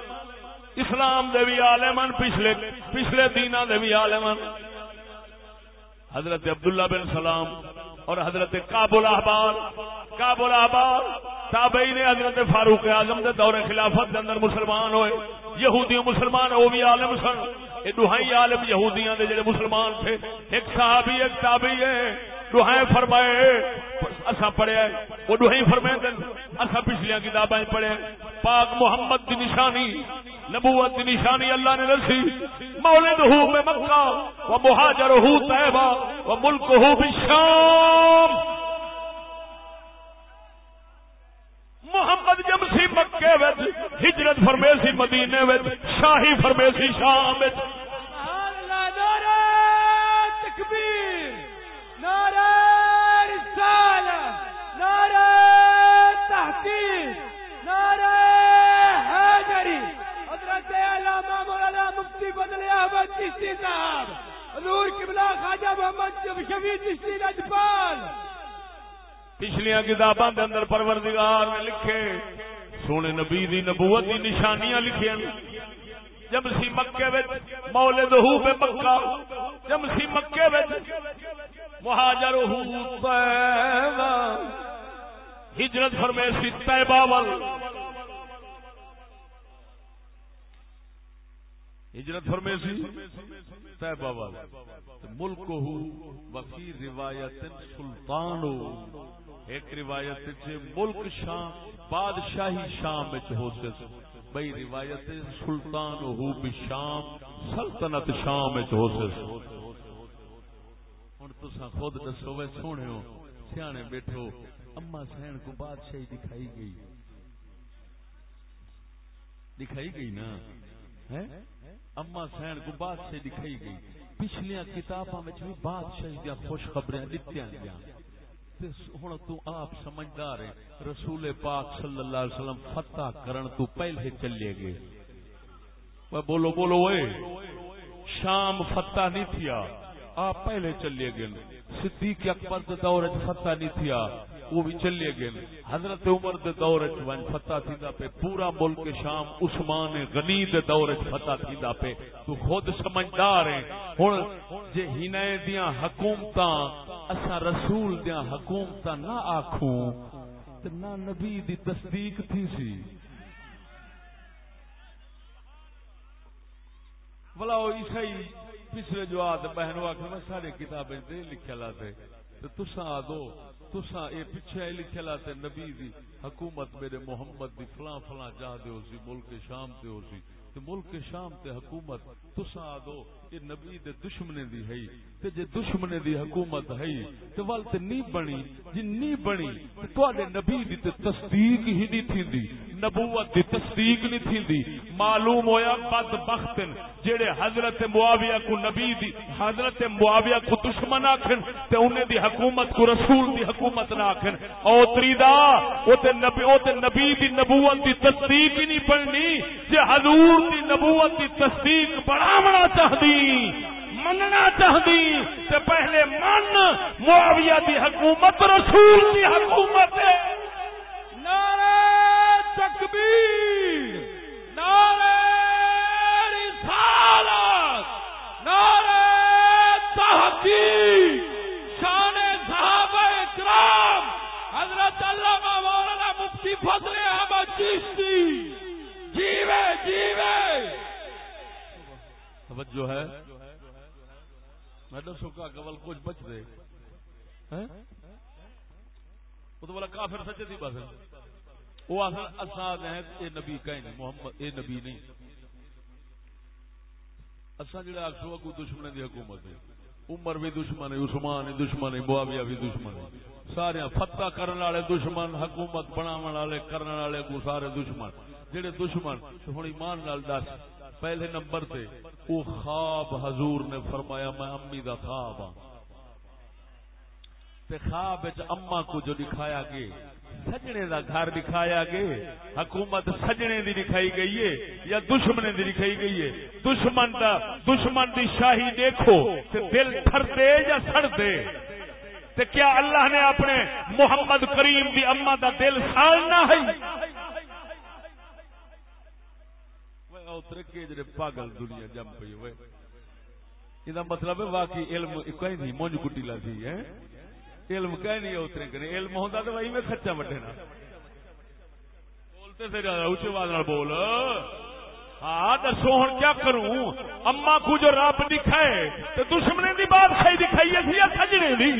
اسلام دے بھی عالمان پچھلے پچھلے دینا دے بھی عالمان حضرت عبداللہ بن سلام اور حضرت کابل احبار کابل احبار تابعی نے حضرت فاروق اعظم دے دور خلافت دے اندر مسلمان ہوئے۔ یہودی مسلمان وہ بھی عالم سن۔ یہ دوہائی عالم یہودیاں دے جڑے مسلمان تھے۔ ایک صحابی، ایک تابعی ہے۔ دوہائیں فرمائے۔ اسا پڑھیا ہے وہ دوہائی فرمائے دن۔ اسا پچھلیاں کتابیں پڑھے پاک محمد دی نشانی، نبوت دی نشانی اللہ نے رسی مولد ہو میں مکہ، و مہاجر ہو طیبہ، و ملک ہو بالشام۔ محمد جب سی مکے وچ، ہجرت فرمے سی مدینے وچ، شاہی فرمے سی شام وچ۔ سبحان اللہ، نعرہ تکبیر، نعرہ رسالت نعرہ تحقیق، نعرہ حیدری حضرت علامہ مولانا مفتی بدل احمد چشتی صاحب، حضور قبلہ خواجہ محمد شفیع چشتی رجپال پچھلیاں کتاباں دے اندر پروردگار نے لکھے، سونے نبی دی نبوت دی نشانیاں لکھیاں جب سی مکے وچ مولد ہو بے مکہ، جب سی مکے وچ مہاجر ہجرت فرمے سی طیبہ ول۔ ہجرت فرمے سی طیبہ ول۔ ملک ہو وفی روایت سلطان ہو ایک روایت ملک شام، بادشاہی شام ہو سے بھائی روایت سلطان ہو بشام، سلطنت شام ہو سے ہوں تسا خود دسو وے سونے ہو، سیانے بیٹھو۔ اما سین کو بادشاہی دکھائی گئی۔ دکھائی گئی نا؟ اما سین کو بادشاہی دکھائی گئی۔ پچھلیاں کتاباں بھی بادشاہی دیا خوشخبریاں دتیاں گیا ہوں تو آپ سمجھدار ہے رسول پاک صلی اللہ علیہ وسلم فتح کرن تو پہلے چلے گئے۔ بولو بولو اے شام فتح نہیں تھیا۔ آپ پہلے چلے گئے صدیق اکبر دے دور فتح نہیں تھیا وہ بھی چلے گئے حضرت عمر دے دور ون فتح تھیندا پہ پورا ملک شام عثمان غنی دے دور فتح تھیندا پہ تو خود سمجھدار ہیں۔ ہن جے ہنے دیاں حکومتاں اسا رسول دیاں حکومتاں نہ آکھوں، تے نہ نبی دی تصدیق تھی سی۔ بلا وہ عیسائی پچھلے جو آد آخر سارے کتابیں دے لکھے لاتے۔ تو تسا آدو تسا اے پیچھے لکھے لاتے، نبی دی حکومت میرے محمد دی فلاں فلاں جا دے ہو سی ملک شام تے ہو سی تے ملک شام تے حکومت تسا آدو اے نبی دے دشمنے دی ہے۔ تے جے دشمنے دی حکومت ہے، تے ول تے نہیں بنی جی جے نہیں بنی تواڈے نبی دی تے تصدیق ہی نہیں تھیندی۔ نبوت دی تصدیق نہیں تھیندی۔ معلوم ہویا بدبختن جڑے حضرت معاویہ کو نبی دی، حضرت معاویہ کو دشمن آکھن، تے انہیں دی حکومت کو رسول دی حکومت نہ آکھن۔ او تریدا او تے نبی، او تے نبی دی نبوت دی تصدیق ہی نہیں بننی۔ جے حضور دی نبوت دی تصدیق بڑھاونا چاہدی مننا چاہدی تے پہلے من معاویہ دی حکومت، رسول دی حکومت ہے۔ نعرہ تکبیر، نعرہ رسالت، نعرہ تحقیق، شان صحابہ اکرام، حضرت علامہ مولانا مفتی فضل احمد چشتی جیوے جیوے! توجہ ہے۔ میں دسو کا کچھ بچ دے۔ وہ تو بولا کافر سچے تھی بس وہ اصل اساد ہیں اے نبی کہیں محمد، اے نبی نہیں۔ اسا جڑا اکسو کو دشمن دی حکومت ہے۔ عمر بھی دشمن ہے، عثمان بھی دشمن ہے، معاویہ بھی دشمن ہے۔ سارے فتح کرن والے دشمن، حکومت بناون والے، کرن والے کو سارے دشمن۔ جڑے دشمن ہن ایمان نال دس، پہلے نمبر تے، او خواب حضور نے فرمایا، میں امی دا خواب ہاں۔ تے خواب وچ اما کو جو دکھایا گے سجنے دا گھر دکھایا گے حکومت سجنے دی دکھائی گئی ہے یا دشمنے دی دکھائی گئی ہے؟ دشمن دا، دشمن دی شاہی دیکھو، تے دل ٹھر دے یا سڑ دے تے کیا اللہ نے اپنے محمد کریم دی اما دا دل ساڑنا ہے؟ اترکے جڑے پاگل دنیا جم پئی ہوئے۔ یہ مطلب ہے واقعی علم کوئی نہیں، مونج کٹی لاتی ہے۔ علم کہیں نہیں اتنے کرے علم ہوتا تو وہی میں کچا وڈے نا بولتے پھر اچھے آواز بول۔ ہاں دسو ہوں کیا کروں؟ اما کو جو رب دکھائے تو دشمنے دی بات صحیح دکھائی ہے یا سجنے دی؟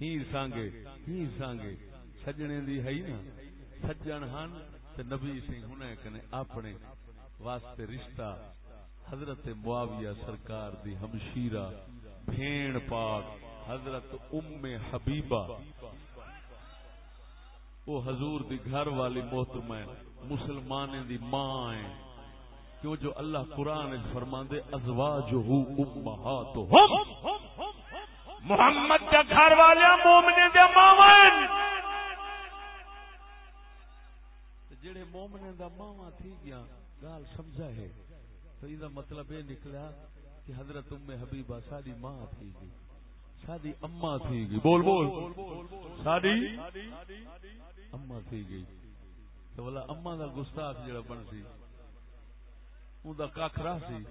ہیر سانگے ہیر سانگے سجنے دی ہے نا۔ سجن ہن تے نبی سنگھ ہنے کنے اپنے واسطے رشتہ حضرت معاویہ سرکار دی ہمشیرہ بھین پاک حضرت ام حبیبہ۔ وہ حضور دی گھر والی محترمہ مسلمان دی ماں ہے۔ کیوں جو اللہ قرآن فرما دے ازواجہ امہاتہم۔ محمد کا گھر والے مومنے دے ماوین جڑے مومنے دا ماوا تھی گیا گال سمجھا ہے۔ تو یہ مطلب یہ نکلا کہ حضرت ام حبیبہ ساری ماں تھی گئی ساری اما تھی گئی۔ بول بول۔ ساری اما تھی گئی۔ تو بولا اما دا گستاخ جڑا بن سی اون دا کاکھرا سی۔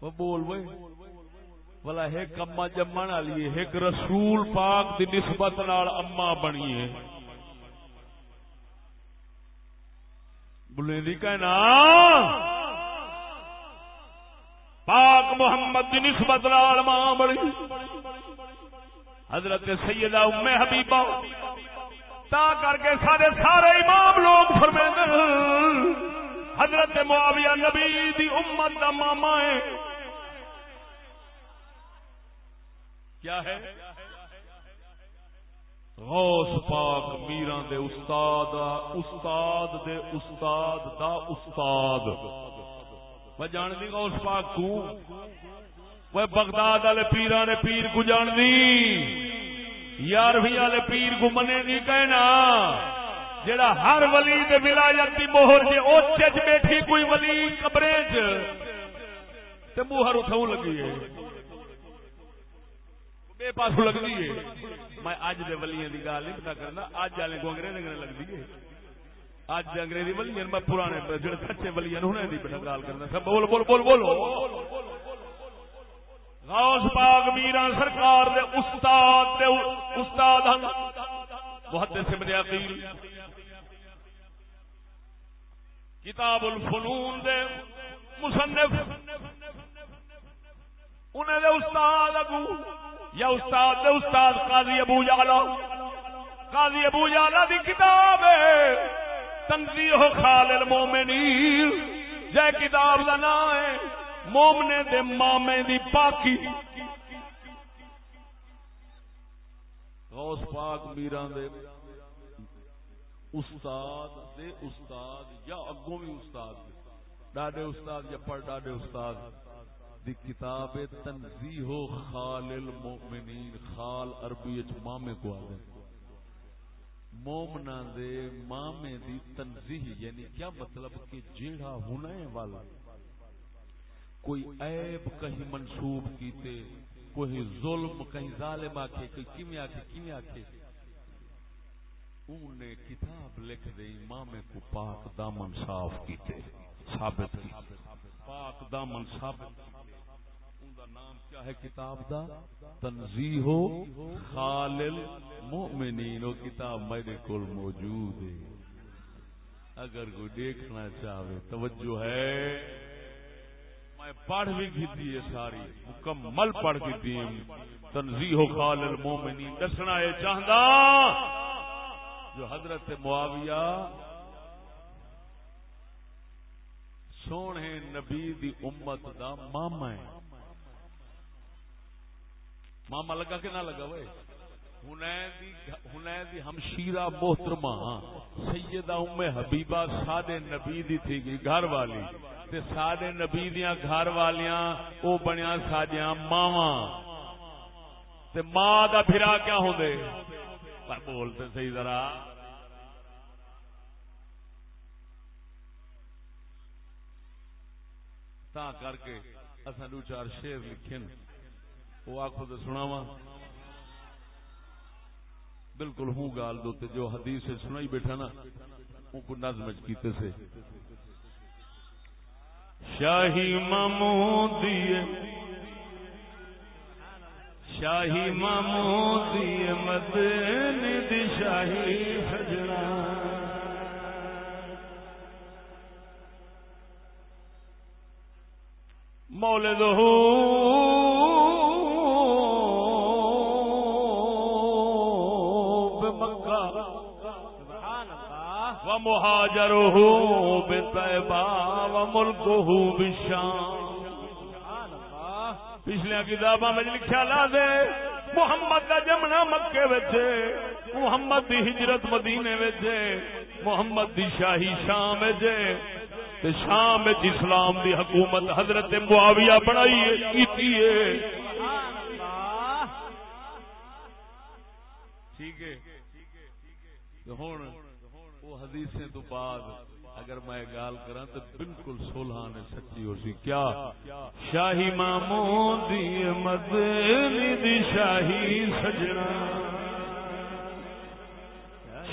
وہ بول وے بولا ایک اما جمن والی ایک رسول پاک دی نسبت نال اما بنی ہے۔ بولے دی کہنا پاک محمد دی نسبت نال ماں بڑی۔ حضرت سیدہ ام حبیبہ۔ تا کر کے سارے سارے امام لوگ فرمے حضرت معاویہ نبی دی امت دا ماما ہے۔ کیا ہے؟ غوث پاک میران دے استاد استاد دے استاد دا استاد۔ میں جان دی غوث پاک کو وہ بغداد والے پیران نے پیر کو جان دی یارویں والے پیر کو منے نہیں کہنا۔ جڑا ہر ولی دے ولایت دی مہر جے اوچے چ بیٹھی کوئی ولی قبرے چ، تے مہر اٹھاؤ لگی ہے۔ بے پاس لگدی ہے۔ میں اج دے ولیاں دی گل نہیں پتا کرنا اج والے کو انگریز نے لگدی ہے اج دے انگریزی ولیاں میں پرانے جڑے سچے ولیاں انہاں دی پتا گل کرنا سب بول بول بول بولو غوث پاک میرا سرکار دے استاد دے استاد ہن۔ محدث ابن عقیل۔ کتاب الفنون دے مصنف۔ انہیں دے استاد ابو یا استاد دے استاد قاضی ابو جالا، قاضی ابو جالا دی کتاب ہے۔ تنزیح خال المومنین جے کتاب دا نام ہے مومنے دے مامے دی پاکی۔ غوث پاک میران دے استاد دے استاد، یا اگوں بھی استاد۔ دے ڈاڈے استاد یا پڑھ ڈاڈے استاد۔ دی کتاب تنزیح خال المؤمنین، خال عربی اچ مامے کو آدھے مومنا دے مامے دی تنزیح یعنی کیا مطلب کہ جیڑا ہونا والا کوئی عیب کہیں منسوب کیتے، کوئی ظلم کہیں ظالم آکھے، کوئی کیویں آکھے کیویں آکھے۔ انہوں نے کتاب لکھ دے امام کو پاک دامن صاف کیتے، ثابت کیتے۔ پاک دامن ثابت ان کیا ہے کتاب دا؟ تنزیح خالل مؤمنین وہ کتاب میرے کول موجود ہے۔ اگر کوئی دیکھنا چاہے، توجہ ہے۔ میں پڑھ بھی کی ہے ساری، مکمل پڑھ کی تنظیح خال المومنین دسنا ہے چاہتا جو حضرت معاویہ سونے نبی دی امت دا ماما ہے۔ ماما لگا کہ نہ لگا وے؟ وہ دی ہمشیرہ محترمہ سیدہ ام حبیبہ سادے نبی دی تھی گئی گھر والی تے سادے نبی دیاں گھر والیاں او بنیا ساجیاں ماواں تے ماں دا پھرا کیا ہوندے؟ پر بولتے صحیح ذرا۔ تا کر کے اساں دو چار شعر لکھے وہ آخو تو سناواں۔ بالکل ہوں گال دو جو حدیث سنائی بیٹھا نا ان کو نظم کیتے سے۔ شاہی مامودی شاہی مامودی مدن دی شاہی سجنا مولد ہو مہاجر ہو بے و پچھلے کتاباں میں لکھا لا دے محمد کا جمنا مکے وچے محمد دی ہجرت مدینے وچے محمد دی شاہی شام وچے تے شام وچ اسلام دی حکومت حضرت معاویہ بنائی کیتی ہے۔ ٹھیک ہے۔ ہن حدیثیں تو بعد اگر میں گال کرا تو بالکل سولہ نے سچی ہو سی۔ کیا؟ شاہی مامو دی مدنی دی شاہی سجنا۔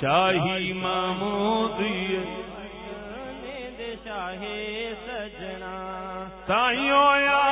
شاہی مامو دی شاہی سجنا۔ تائیوں آمنا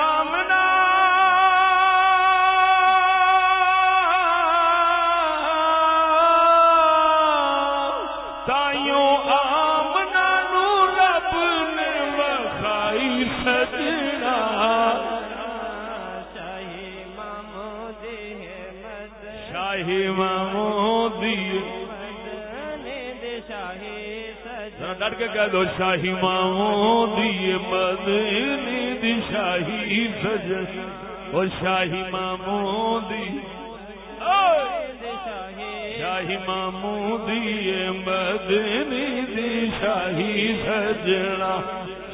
ڈٹ کے کہہ دو، شاہی ماؤں دیے مدنی دی شاہی سج او شاہی ماموں دی شاہی مامو دیے مدنی دی شاہی سجنا،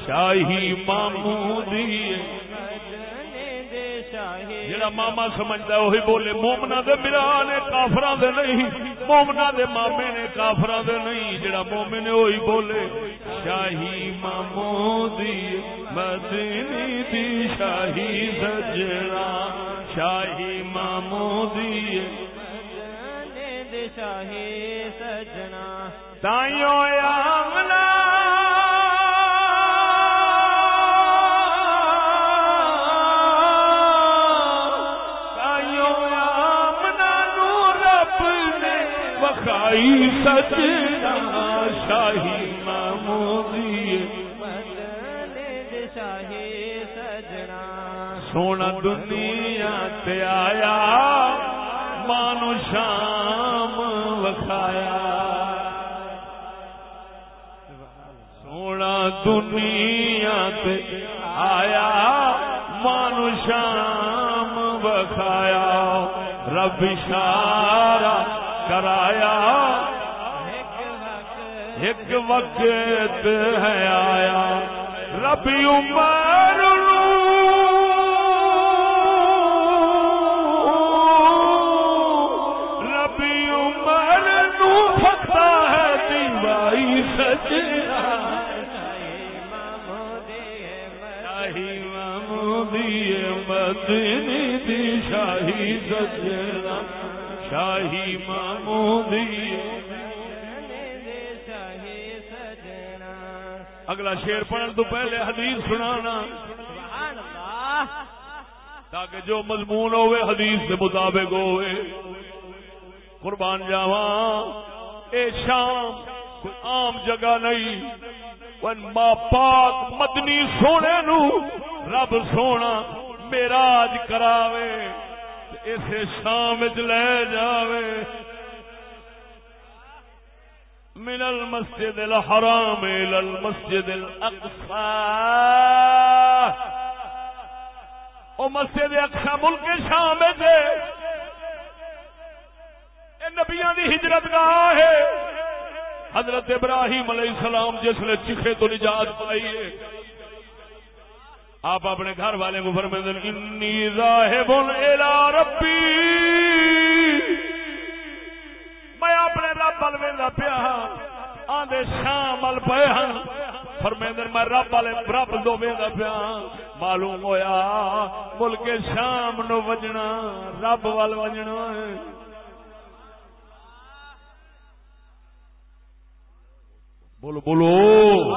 شاہی مامو دیے جڑا ماما سمجھتا وہی بولے مومنا دے میرا نے کافرا دے نہیں۔ مومنا دے مامے نے کافرا دے نہیں۔ جڑا مومے نے وہی بولے شاہی مامو دی مدنی دی شاہی سجنا شاہی مامو دی شاہی سجنا۔ تائیوں آمنا بخائی سجنا شاہی مامودی شاہی سجنا سونا دنیا تے آیا، مانو شام وکھایا۔ سونا دنیا تے آیا، مانو شام وکھایا۔ رب اشارہ کرایا. ایک وقت ہے آیا. ربی عمر ربی عمر نو پتا ہے دیوائی سجنا شاہی مدنی دی شاہی سجنا شاہی اگلا شیر پڑھنے تو پہلے حدیث سنانا۔ سبحان اللہ تاکہ جو مضمون ہوئے، حدیث کے مطابق ہوئے۔ قربان جاواں۔ اے شام، کوئی عام جگہ نہیں۔ ون ماں پاک مدنی سونے نو رب سونا میراج کراوے۔ اسے شام وچ لے جاوے۔ من المسجد الحرام الى المسجد الاقصى او مسجد اقصا ملک شام ہے اے نبیاں دی ہجرت گاہ ہے۔ حضرت ابراہیم علیہ السلام جس نے چیخے تو نجات پائی ہے۔ آپ اپنے گھر والے کو فرمائیں انی ذاہب الی ربی. میں اپنے رب ول ویندا پیا ہاں۔ آندے شام ول پے ہاں۔ فرمیندر میں رب والے رب دو ویندا پیا ہاں۔ معلوم ہویا ملک شام نو وجنا، رب ول وجنا۔ ہے بولو بولو۔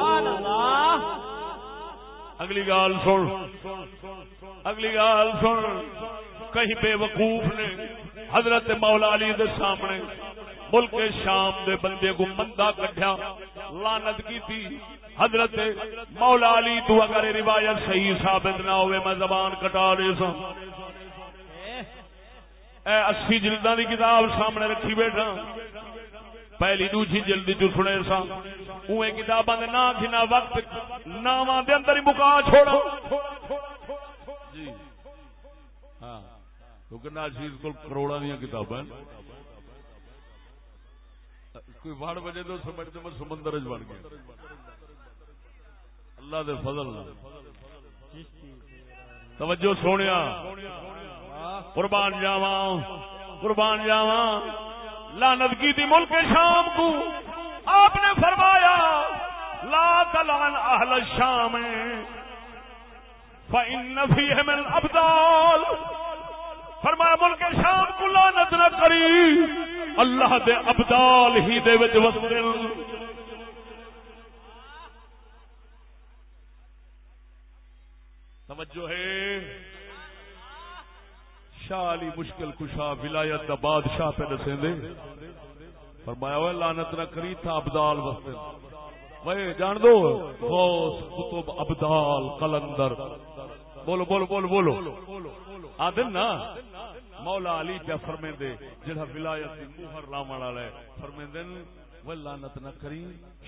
اگلی گال سن۔ اگلی گال سن۔ کہیں بے وقوف نے حضرت مولا علی دے سامنے ملک شام دے بندے کو مندہ کٹھیا لانت کی تھی حضرت مولا علی تو اگر روایت صحیح ثابت نہ ہوئے، میں زبان کٹا دے سا اے اسی جلدہ دی کتاب سامنے رکھی بیٹھا۔ پہلی دوسری جلدی جو سنے سا اوے کتاباں دے نا کھنا وقت ناواں دے اندر ہی مکا چھوڑو جی۔ ہاں کیونکہ ناشیز کو کروڑا دیا کتاباں کوئی وڑ بجے تو سمجھتے میں سمندر بن گیا۔ اللہ دے فضل توجہ سونیا۔ قربان جاواں۔ قربان جاواں۔ لانت کی تھی ملک شام کو۔ آپ نے فرمایا، لا تلعن اہل الشام۔ فإن فيهم الابدال فرمایا ملک شام کو لانت نہ کری۔ اللہ دے ابدال ہی دے وچ وسدل۔ توجہ ہے۔ شاہ علی مشکل کشا ولایت دا بادشاہ پہ دسیں دے فرمایا وہ لانت نہ کری تھا ابدال وستے وہ جان دو، غوث کتب ابدال قلندر۔ بولو بولو بولو بولو۔ آدن نا، مولا علی پہ فرمے دے جڑا ولایت دی موہر لاون والا ہے فرمے دن وہ لانت نہ کری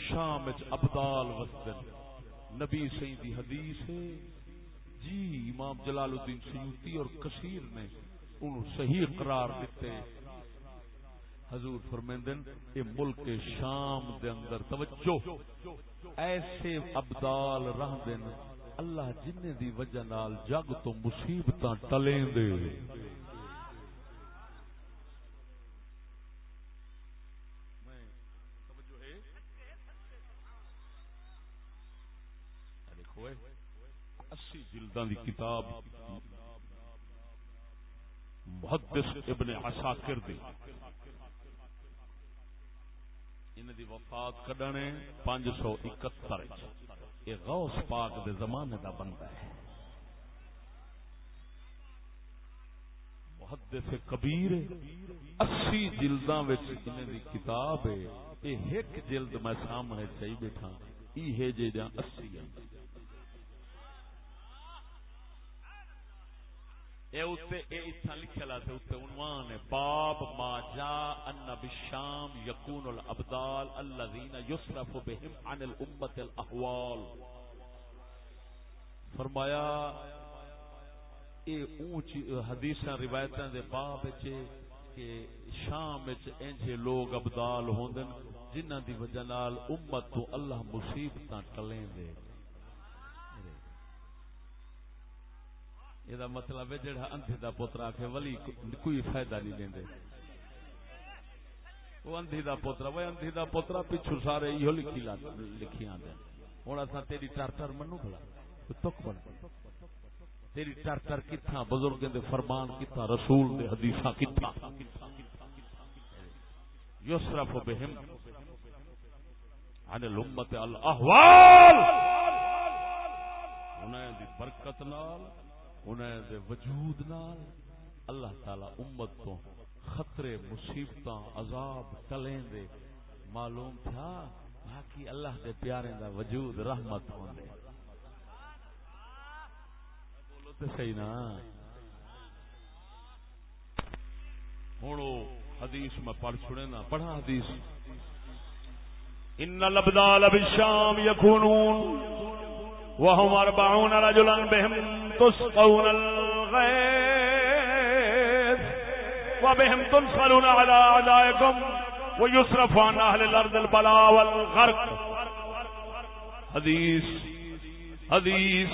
شام وچ ابدال وسدن۔ نبی سی دی حدیث ہے جی امام جلال الدین سیوتی اور کثیر نے انہوں صحیح قرار دیتے۔ حضور فرمیندن یہ ملک شام دے اندر توجہ، ایسے ابدال رہ دن اللہ جن دی وجہ نال جگ تو مصیبت ٹلیں دے۔ اسی جلداں دی کتاب محدث ابن عساکر دی۔ ان دی وفات کڈنے 571 یہ غوث پاک دے زمانے دا بندہ ہے۔ محدث کبیر اسی جلداں وچ دی کتاب ہے۔ اے ایک جلد میں سامنے چاہی بیٹھا۔ ای ہے جے جاں اسی ہے۔ اندر باب ما جاء ان بالشام يكون الابدال الذين يصرف بهم عن الامه الاحوال۔ فرمایا، اے اونچی حدیثاں، روایتاں دے باب وچ کہ شام وچ انجے لوگ ابدال ہوندن، جنہاں دی وجہ نال امت تو اللہ مصیبتاں ٹلیں دے۔ یہ مطلب ہے جڑا اندھی دا پوترا آخ ولی کوئی فائدہ نہیں لیندے وہ اندھی دا پوترا وہ اندھی دا پوترا پچھو سارے یہ لکھی لکھی آدھے ہوں اصا تیری ٹر ٹر منو بلا تک بن تیری ٹر ٹر کتنا بزرگ دے فرمان کتنا رسول دے حدیث کتنا یسرف بہم عن الامت الاحوال انہیں دی برکت نال انہیں دے وجود نال اللہ تعالی امت تو خطرے مصیبت عذاب ٹلیں دے۔ معلوم تھا؟ باقی اللہ دے پیارے دا وجود رحمت ہوندے بولو تے صحیح نا۔ ہوں حدیث میں پڑھ چھڑے نا۔ پڑھا حدیث۔ ان الابدال بالشام يكونون وهم اربعون رجلا بهم تسقون الغيث وبهم تنصرون على اعدائكم ويصرف عن اهل الارض البلاء والغرق. حدیث حدیث،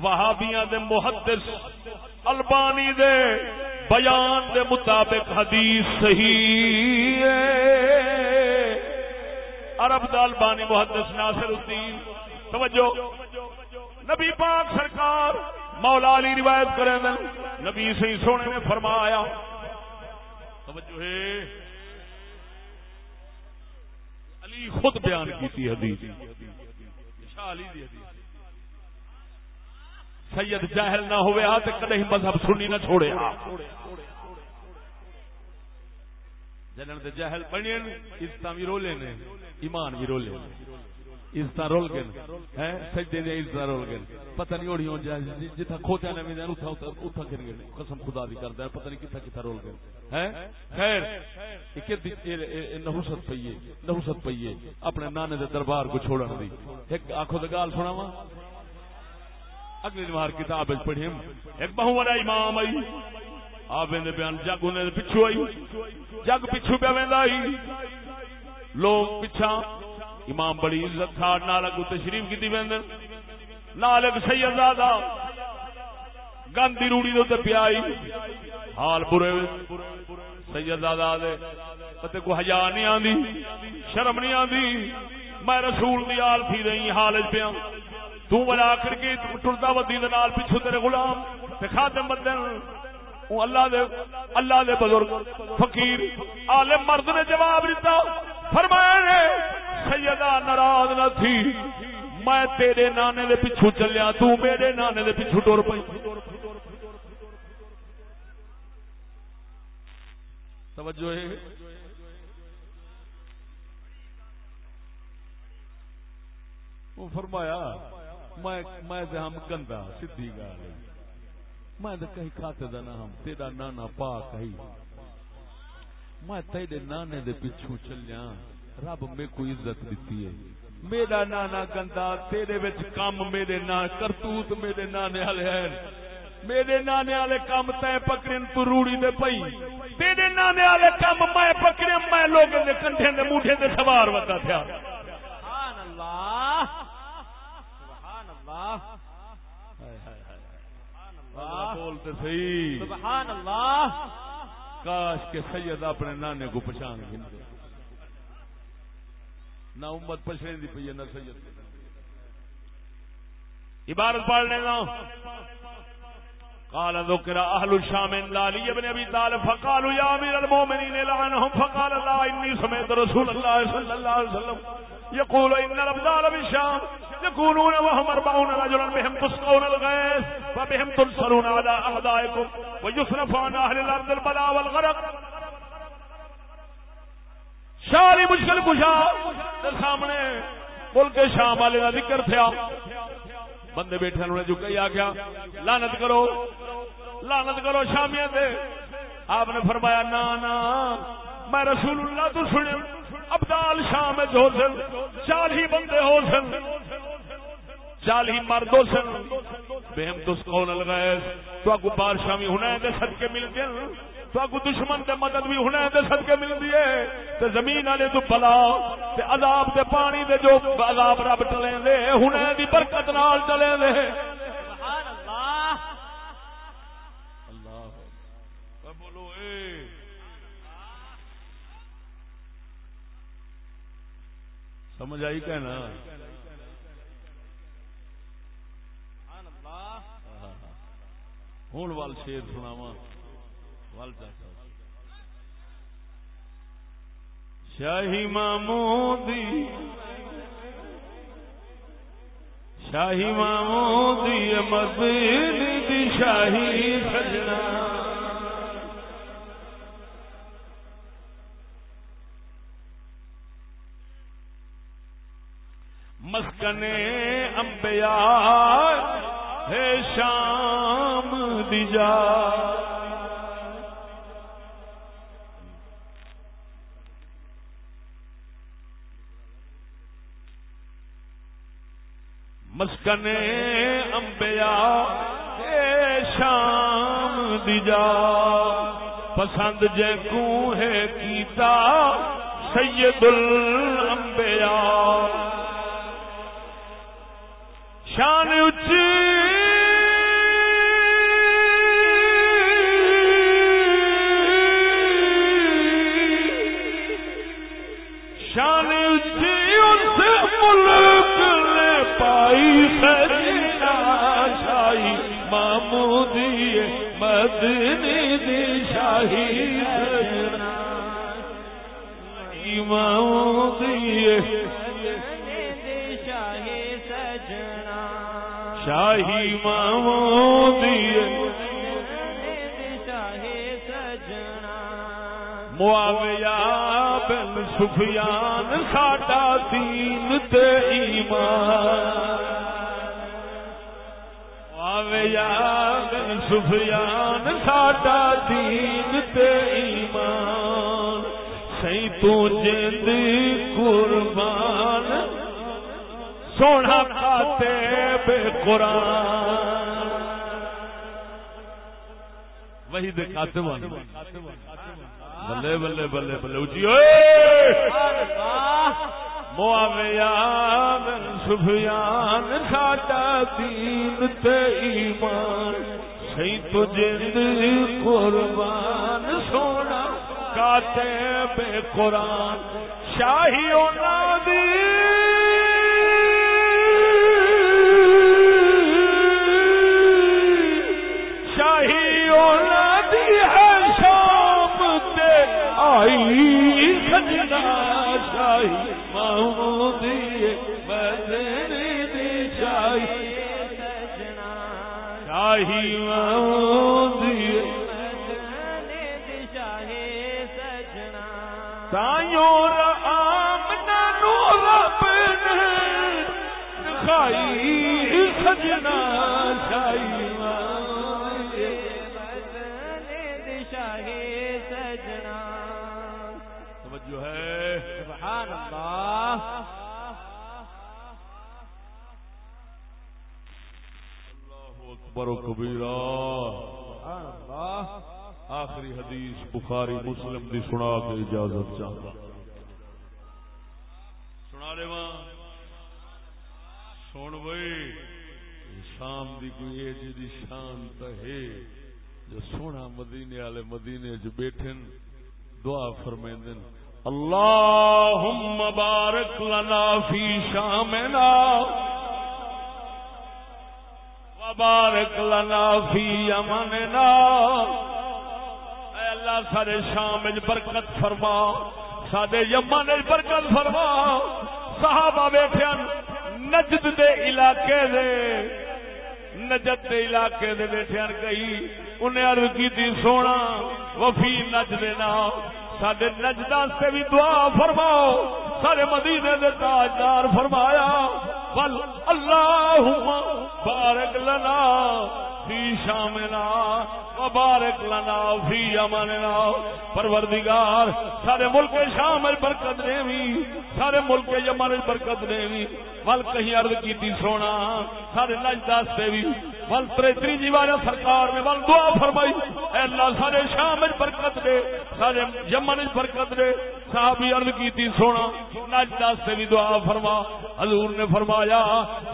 وہابیاں دے محدث، البانی دے بیان دے مطابق حدیث صحیح ہے۔ عرب دالبانی محدث ناصر الدین، توجہ۔ نبی پاک سرکار مولا علی روایت کریں دن نبی سی سونے نے فرمایا۔ توجہ ہے۔ علی خود بیان کی تھی حدیث۔ شاہ علی دی حدیث۔ سید جاہل نہ ہوئے آتے کدے مذہب سنی نہ چھوڑے۔ آ جنن دے جاہل بنین عزت بھی رولے نے، ایمان بھی رولے عزت رول گئے ہیں، سجدے دے عزت رول گئے پتہ نہیں اوڑی ہو جائے، جتھا کھوتیا نے میں اتھا اتھا گر گئے قسم خدا دی کردا ہے پتہ نہیں کتھا کتھا رول گئے ہیں۔ خیر کہ نحوست پئیے نحوست پئیے اپنے نانے دے دربار کو چھوڑن دی۔ ایک آنکھوں دے گال سناواں۔ اگلی نوار کتاب پڑھی ایک بہو والا امام آئی۔ آپ بیان جگ انہیں پچھو آئی۔ جگ پچھو پہ ویندا آئی۔ لوگ پچھا امام بڑی عزت تھا نال اگو تشریف کی ویندن۔ نال ایک سیدزادہ گندی روڑی دے تے پیائی حال برے سید سیدزادہ دے تے کو حیا نہیں آندی، شرم نہیں آندی۔ میں رسول دی آل تھی رہی حال پیا۔ تو بلا کر کے ٹرتا ودی نال پیچھو تیرے غلام تے خاتم بدن اللہ دے اللہ دے بزرگ، فقیر عالم مرد نے جواب دیتا۔ فرمایا نے سیدہ ناراض نہ تھی، میں تیرے نانے دے پیچھو چلیا، تو میرے نانے دے پیچھو ٹر پئی. توجہ ہے؟ وہ فرمایا، میں میں تے ہم گندا سیدھی گل میں تے کہیں کھاتے دا نہ ہم، تیرا نانا پاک ہے۔ میں تیرے نانے دے پیچھو چلیا۔ رب میں کوئی عزت دیتی ہے۔ میرا نانا گندا تیرے وچ کم میرے نا کرتوت میرے نانے والے ہیں۔ میرے نانے والے کم تے پکڑن تو روڑی دے پئی۔ تیرے نانے والے کم میں پکڑے میں لوگوں دے کنڈے دے موٹھے دے سوار وتا تھیا۔ سبحان اللہ۔ سبحان اللہ ہائے ہائے ہائے۔ سبحان اللہ اللہ بولتے صحیح۔ سبحان اللہ۔ کاش کے سید اپنے نانے کو پہچان گئے۔ نہ امت پچھڑے دی پئی ہے، نہ سید۔ عبارت پڑھ لینا۔ قال ذكر اهل الشام لعلي بن ابي طالب فقالوا يا امير المؤمنين لعنهم فقال الله اني سمعت رسول الله صلى الله عليه وسلم يقول ان الابدال بالشام۔ يكونون وهم أربعون رجلا بهم تسقون الغيث وبهم تنصرون على اعدائكم ويصرف عن اهل الارض البلاء والغرق. ساری مشکل کشا سامنے ملک شام والے کا ذکر تھا بندے بیٹھے انہوں نے جو کہی، آ گیا لانت کرو لانت کرو شامیاں دے۔ آپ نے فرمایا، نا نا، میں رسول اللہ تو سنے ابدال شام ہو سن چالی بندے ہو سن۔ چالی مرد ہو سن۔ بہم تس کون لگائے؟ تو اگو بارشاہ بھی ہونا ہے دے صدقے مل گئے تو اگو دشمن دے مدد بھی ہونا ہے دے صدقے مل دیے تے زمین والے تو بلا، تے عذاب دے پانی دے جو عذاب رب ٹلے دے۔ ہونا ہے دی برکت نال چلے دے۔ سبحان اللہ اللہ بولو اے سمجھ آئی کہنا سبحان اللہ ہوں وال شیر سناوا وال چاہتا شاہی مامودی شاہی مامودی مدینی دی شاہی سجنا مسکنے انبیاء ہے شام دیجا مسکنے انبیاء ہے شام دیجا پسند جے کو ہے کیتا سید الانبیاء شان اچھی مدنی دی شاہی سجنا مامودی شاہی سجنا شاہی مامودی شاہی سجنا معاویہ بن سفیان ساڈا دین تے ایمان معاویہ سفیان، ساڈا دین تے ایمان۔ سی تو جند قربان، سونا کھاتے بے قرآن۔ وہی دکھاتے بلے بلے بلے بلے اچھی معاویہ بن سفیان ساڈا دین تے ایمان سی تو جند قربان سونا، کاتے بے قرآن، شاہی اولادی شاہی اولادی ہے شام تے آئی سجنا شاہی محمودی بدنی دی شاہی سجنا جو ہے۔ سبحان اللہ اللہ اکبر و کبیرہ۔ سبحان اللہ آخری حدیث بخاری مسلم دی سنا کے اجازت چاہتا۔ سنا لے ماں۔ سن بھائی شام دی کوئی ایج جی دی شان ہے۔ جو سونا مدینے والے مدینے چ بیٹھن دعا فرمائندن۔ اللهم بارك لنا في شامنا وبارك لنا في يمننا اے اللہ سارے شام وچ برکت فرما سارے یمن وچ برکت فرما صحابہ بیٹھے نجد دے علاقے دے نجد دے علاقے دے بیٹھے گئی انہیں عرض کی سونا وفی نج دینا سڈے نجدہ سے بھی دعا فرماؤ۔ سارے مدینے دے تاجدار فرمایا، بل اللہ بارک لنا فی شامنا وبارک لنا فی اماننا پروردگار، سارے ملک شام برکت دے سارے ملک یمن برکت دے ول کہیں عرض کیتی سونا، سارے نجداس سے بھی ول تریتری جی والا سرکار نے ول دعا فرمائی۔ اے اللہ سارے شام برکت دے، سارے یمن برکت دے۔ صحابی عرض کیتی سونا نجداس سے بھی دعا فرما۔ حضور نے فرمایا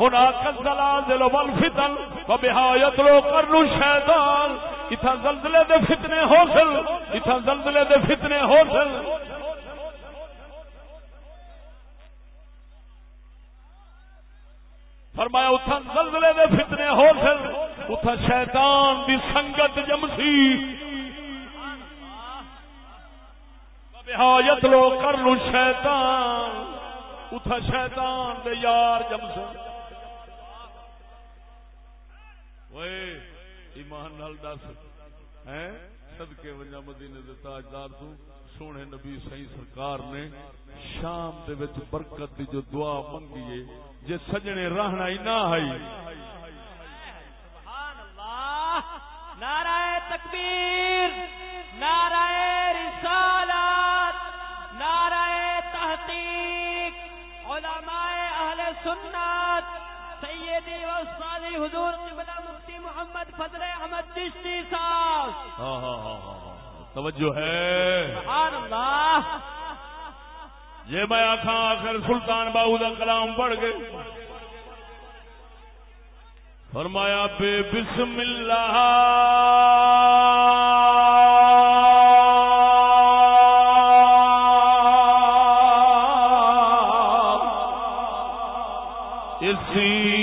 ہونا کزلازل والفتن وبہایت لو کرنو شیطان۔ اتھا زلزلے دے فتنے ہو سل اتھا زلزلے دے فتنے ہو فرمایا اتھا زلزلے دے فتنے ہو سل اتھا شیطان دی سنگت جمسی بہایت لو کر لو شیطان اتھا شیطان دے یار جمسی وے ایمان نال دس۔ ہیں؟ صدقے ونجا مدینے دے تاجدار تو سونے نبی صحیح سرکار نے شام دے وچ برکت دی جو دعا منگی ہے جے سجنے رہنا ہی نہ اللہ نعرہ تکبیر نعرہ رسالت نعرہ تحقیق علماء اہل سنت سیدی و استادی حضور قبلہ مفتی محمد فضل احمد چشتی صاحب ہاں ہاں ہاں۔ توجہ ہے سبحان اللہ جی میں آخا آخر سلطان باؤ کا کلام پڑھ گئے فرمایا، بے بسم اللہ اسی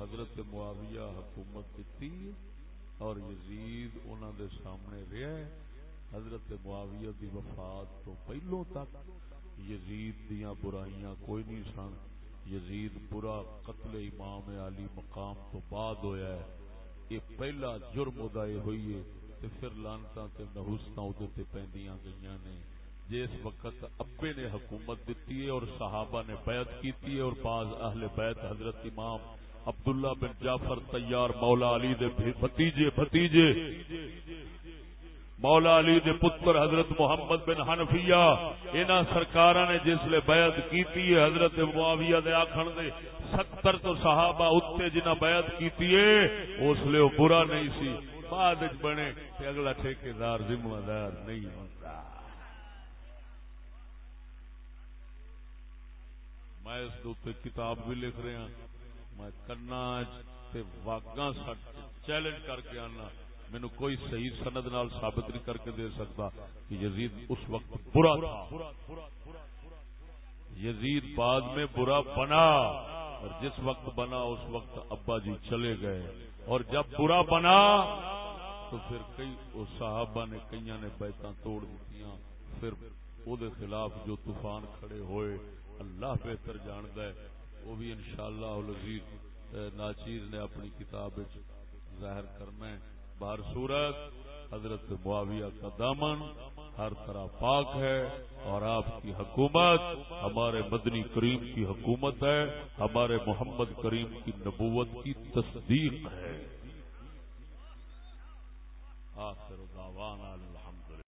حضرت معاویہ حکومت دیتی اور یزید انہوں دے سامنے رہا ہے۔ حضرت معاویہ دی وفات تو پہلو تک یزید دیاں برائیاں کوئی نہیں سن۔ یزید برا قتل امام علی مقام تو بعد ہویا ہے۔ یہ پہلا جرم ادائے ہوئی ہے تے پھر لانتا تے نحوستاں ادھر تے پیندیاں گئیاں نے۔ جس وقت ابے نے حکومت دیتی ہے اور صحابہ نے بیعت کیتی ہے اور بعض اہل بیت حضرت امام عبداللہ بن جعفر تیار مولا علی دے بھتیجے بھتیجے۔ مولا علی دے پتر حضرت محمد بن حنفیہ، انہاں سرکاراں نے جس لے بیعت کیتی ہے، حضرت معاویہ دے آکھن دے ستر تو صحابہ اتنے جنہ بیعت کیتی ہے، اس لیے وہ برا نہیں سی۔ بعد بنے کہ اگلا ٹھیکیدار ذمہ دار نہیں ہوتا۔ میں اس کتاب بھی لکھ رہا ہوں میں کرنا واگا چیلنج کر کے آنا۔ مینو کوئی صحیح سند نال ثابت نہیں کر کے دے سکتا کہ یزید اس وقت برا تھا۔ یزید بعد میں برا بنا اور جس وقت بنا اس وقت ابا جی چلے گئے۔ اور جب برا بنا تو پھر کئی صحابہ نے کئی نے بیتاں توڑ دیتی پھر او دے خلاف جو طوفان کھڑے ہوئے، اللہ بہتر جاند ہے۔ وہ بھی انشاءاللہ العزیز ناچیر نے اپنی کتاب ظاہر کرنا ہے۔ بار صورت، حضرت معاویہ کا دامن ہر طرح پاک ہے اور آپ کی حکومت ہمارے مدنی کریم کی حکومت ہے، ہمارے محمد کریم کی نبوت کی تصدیق ہے۔ آخر دعوانا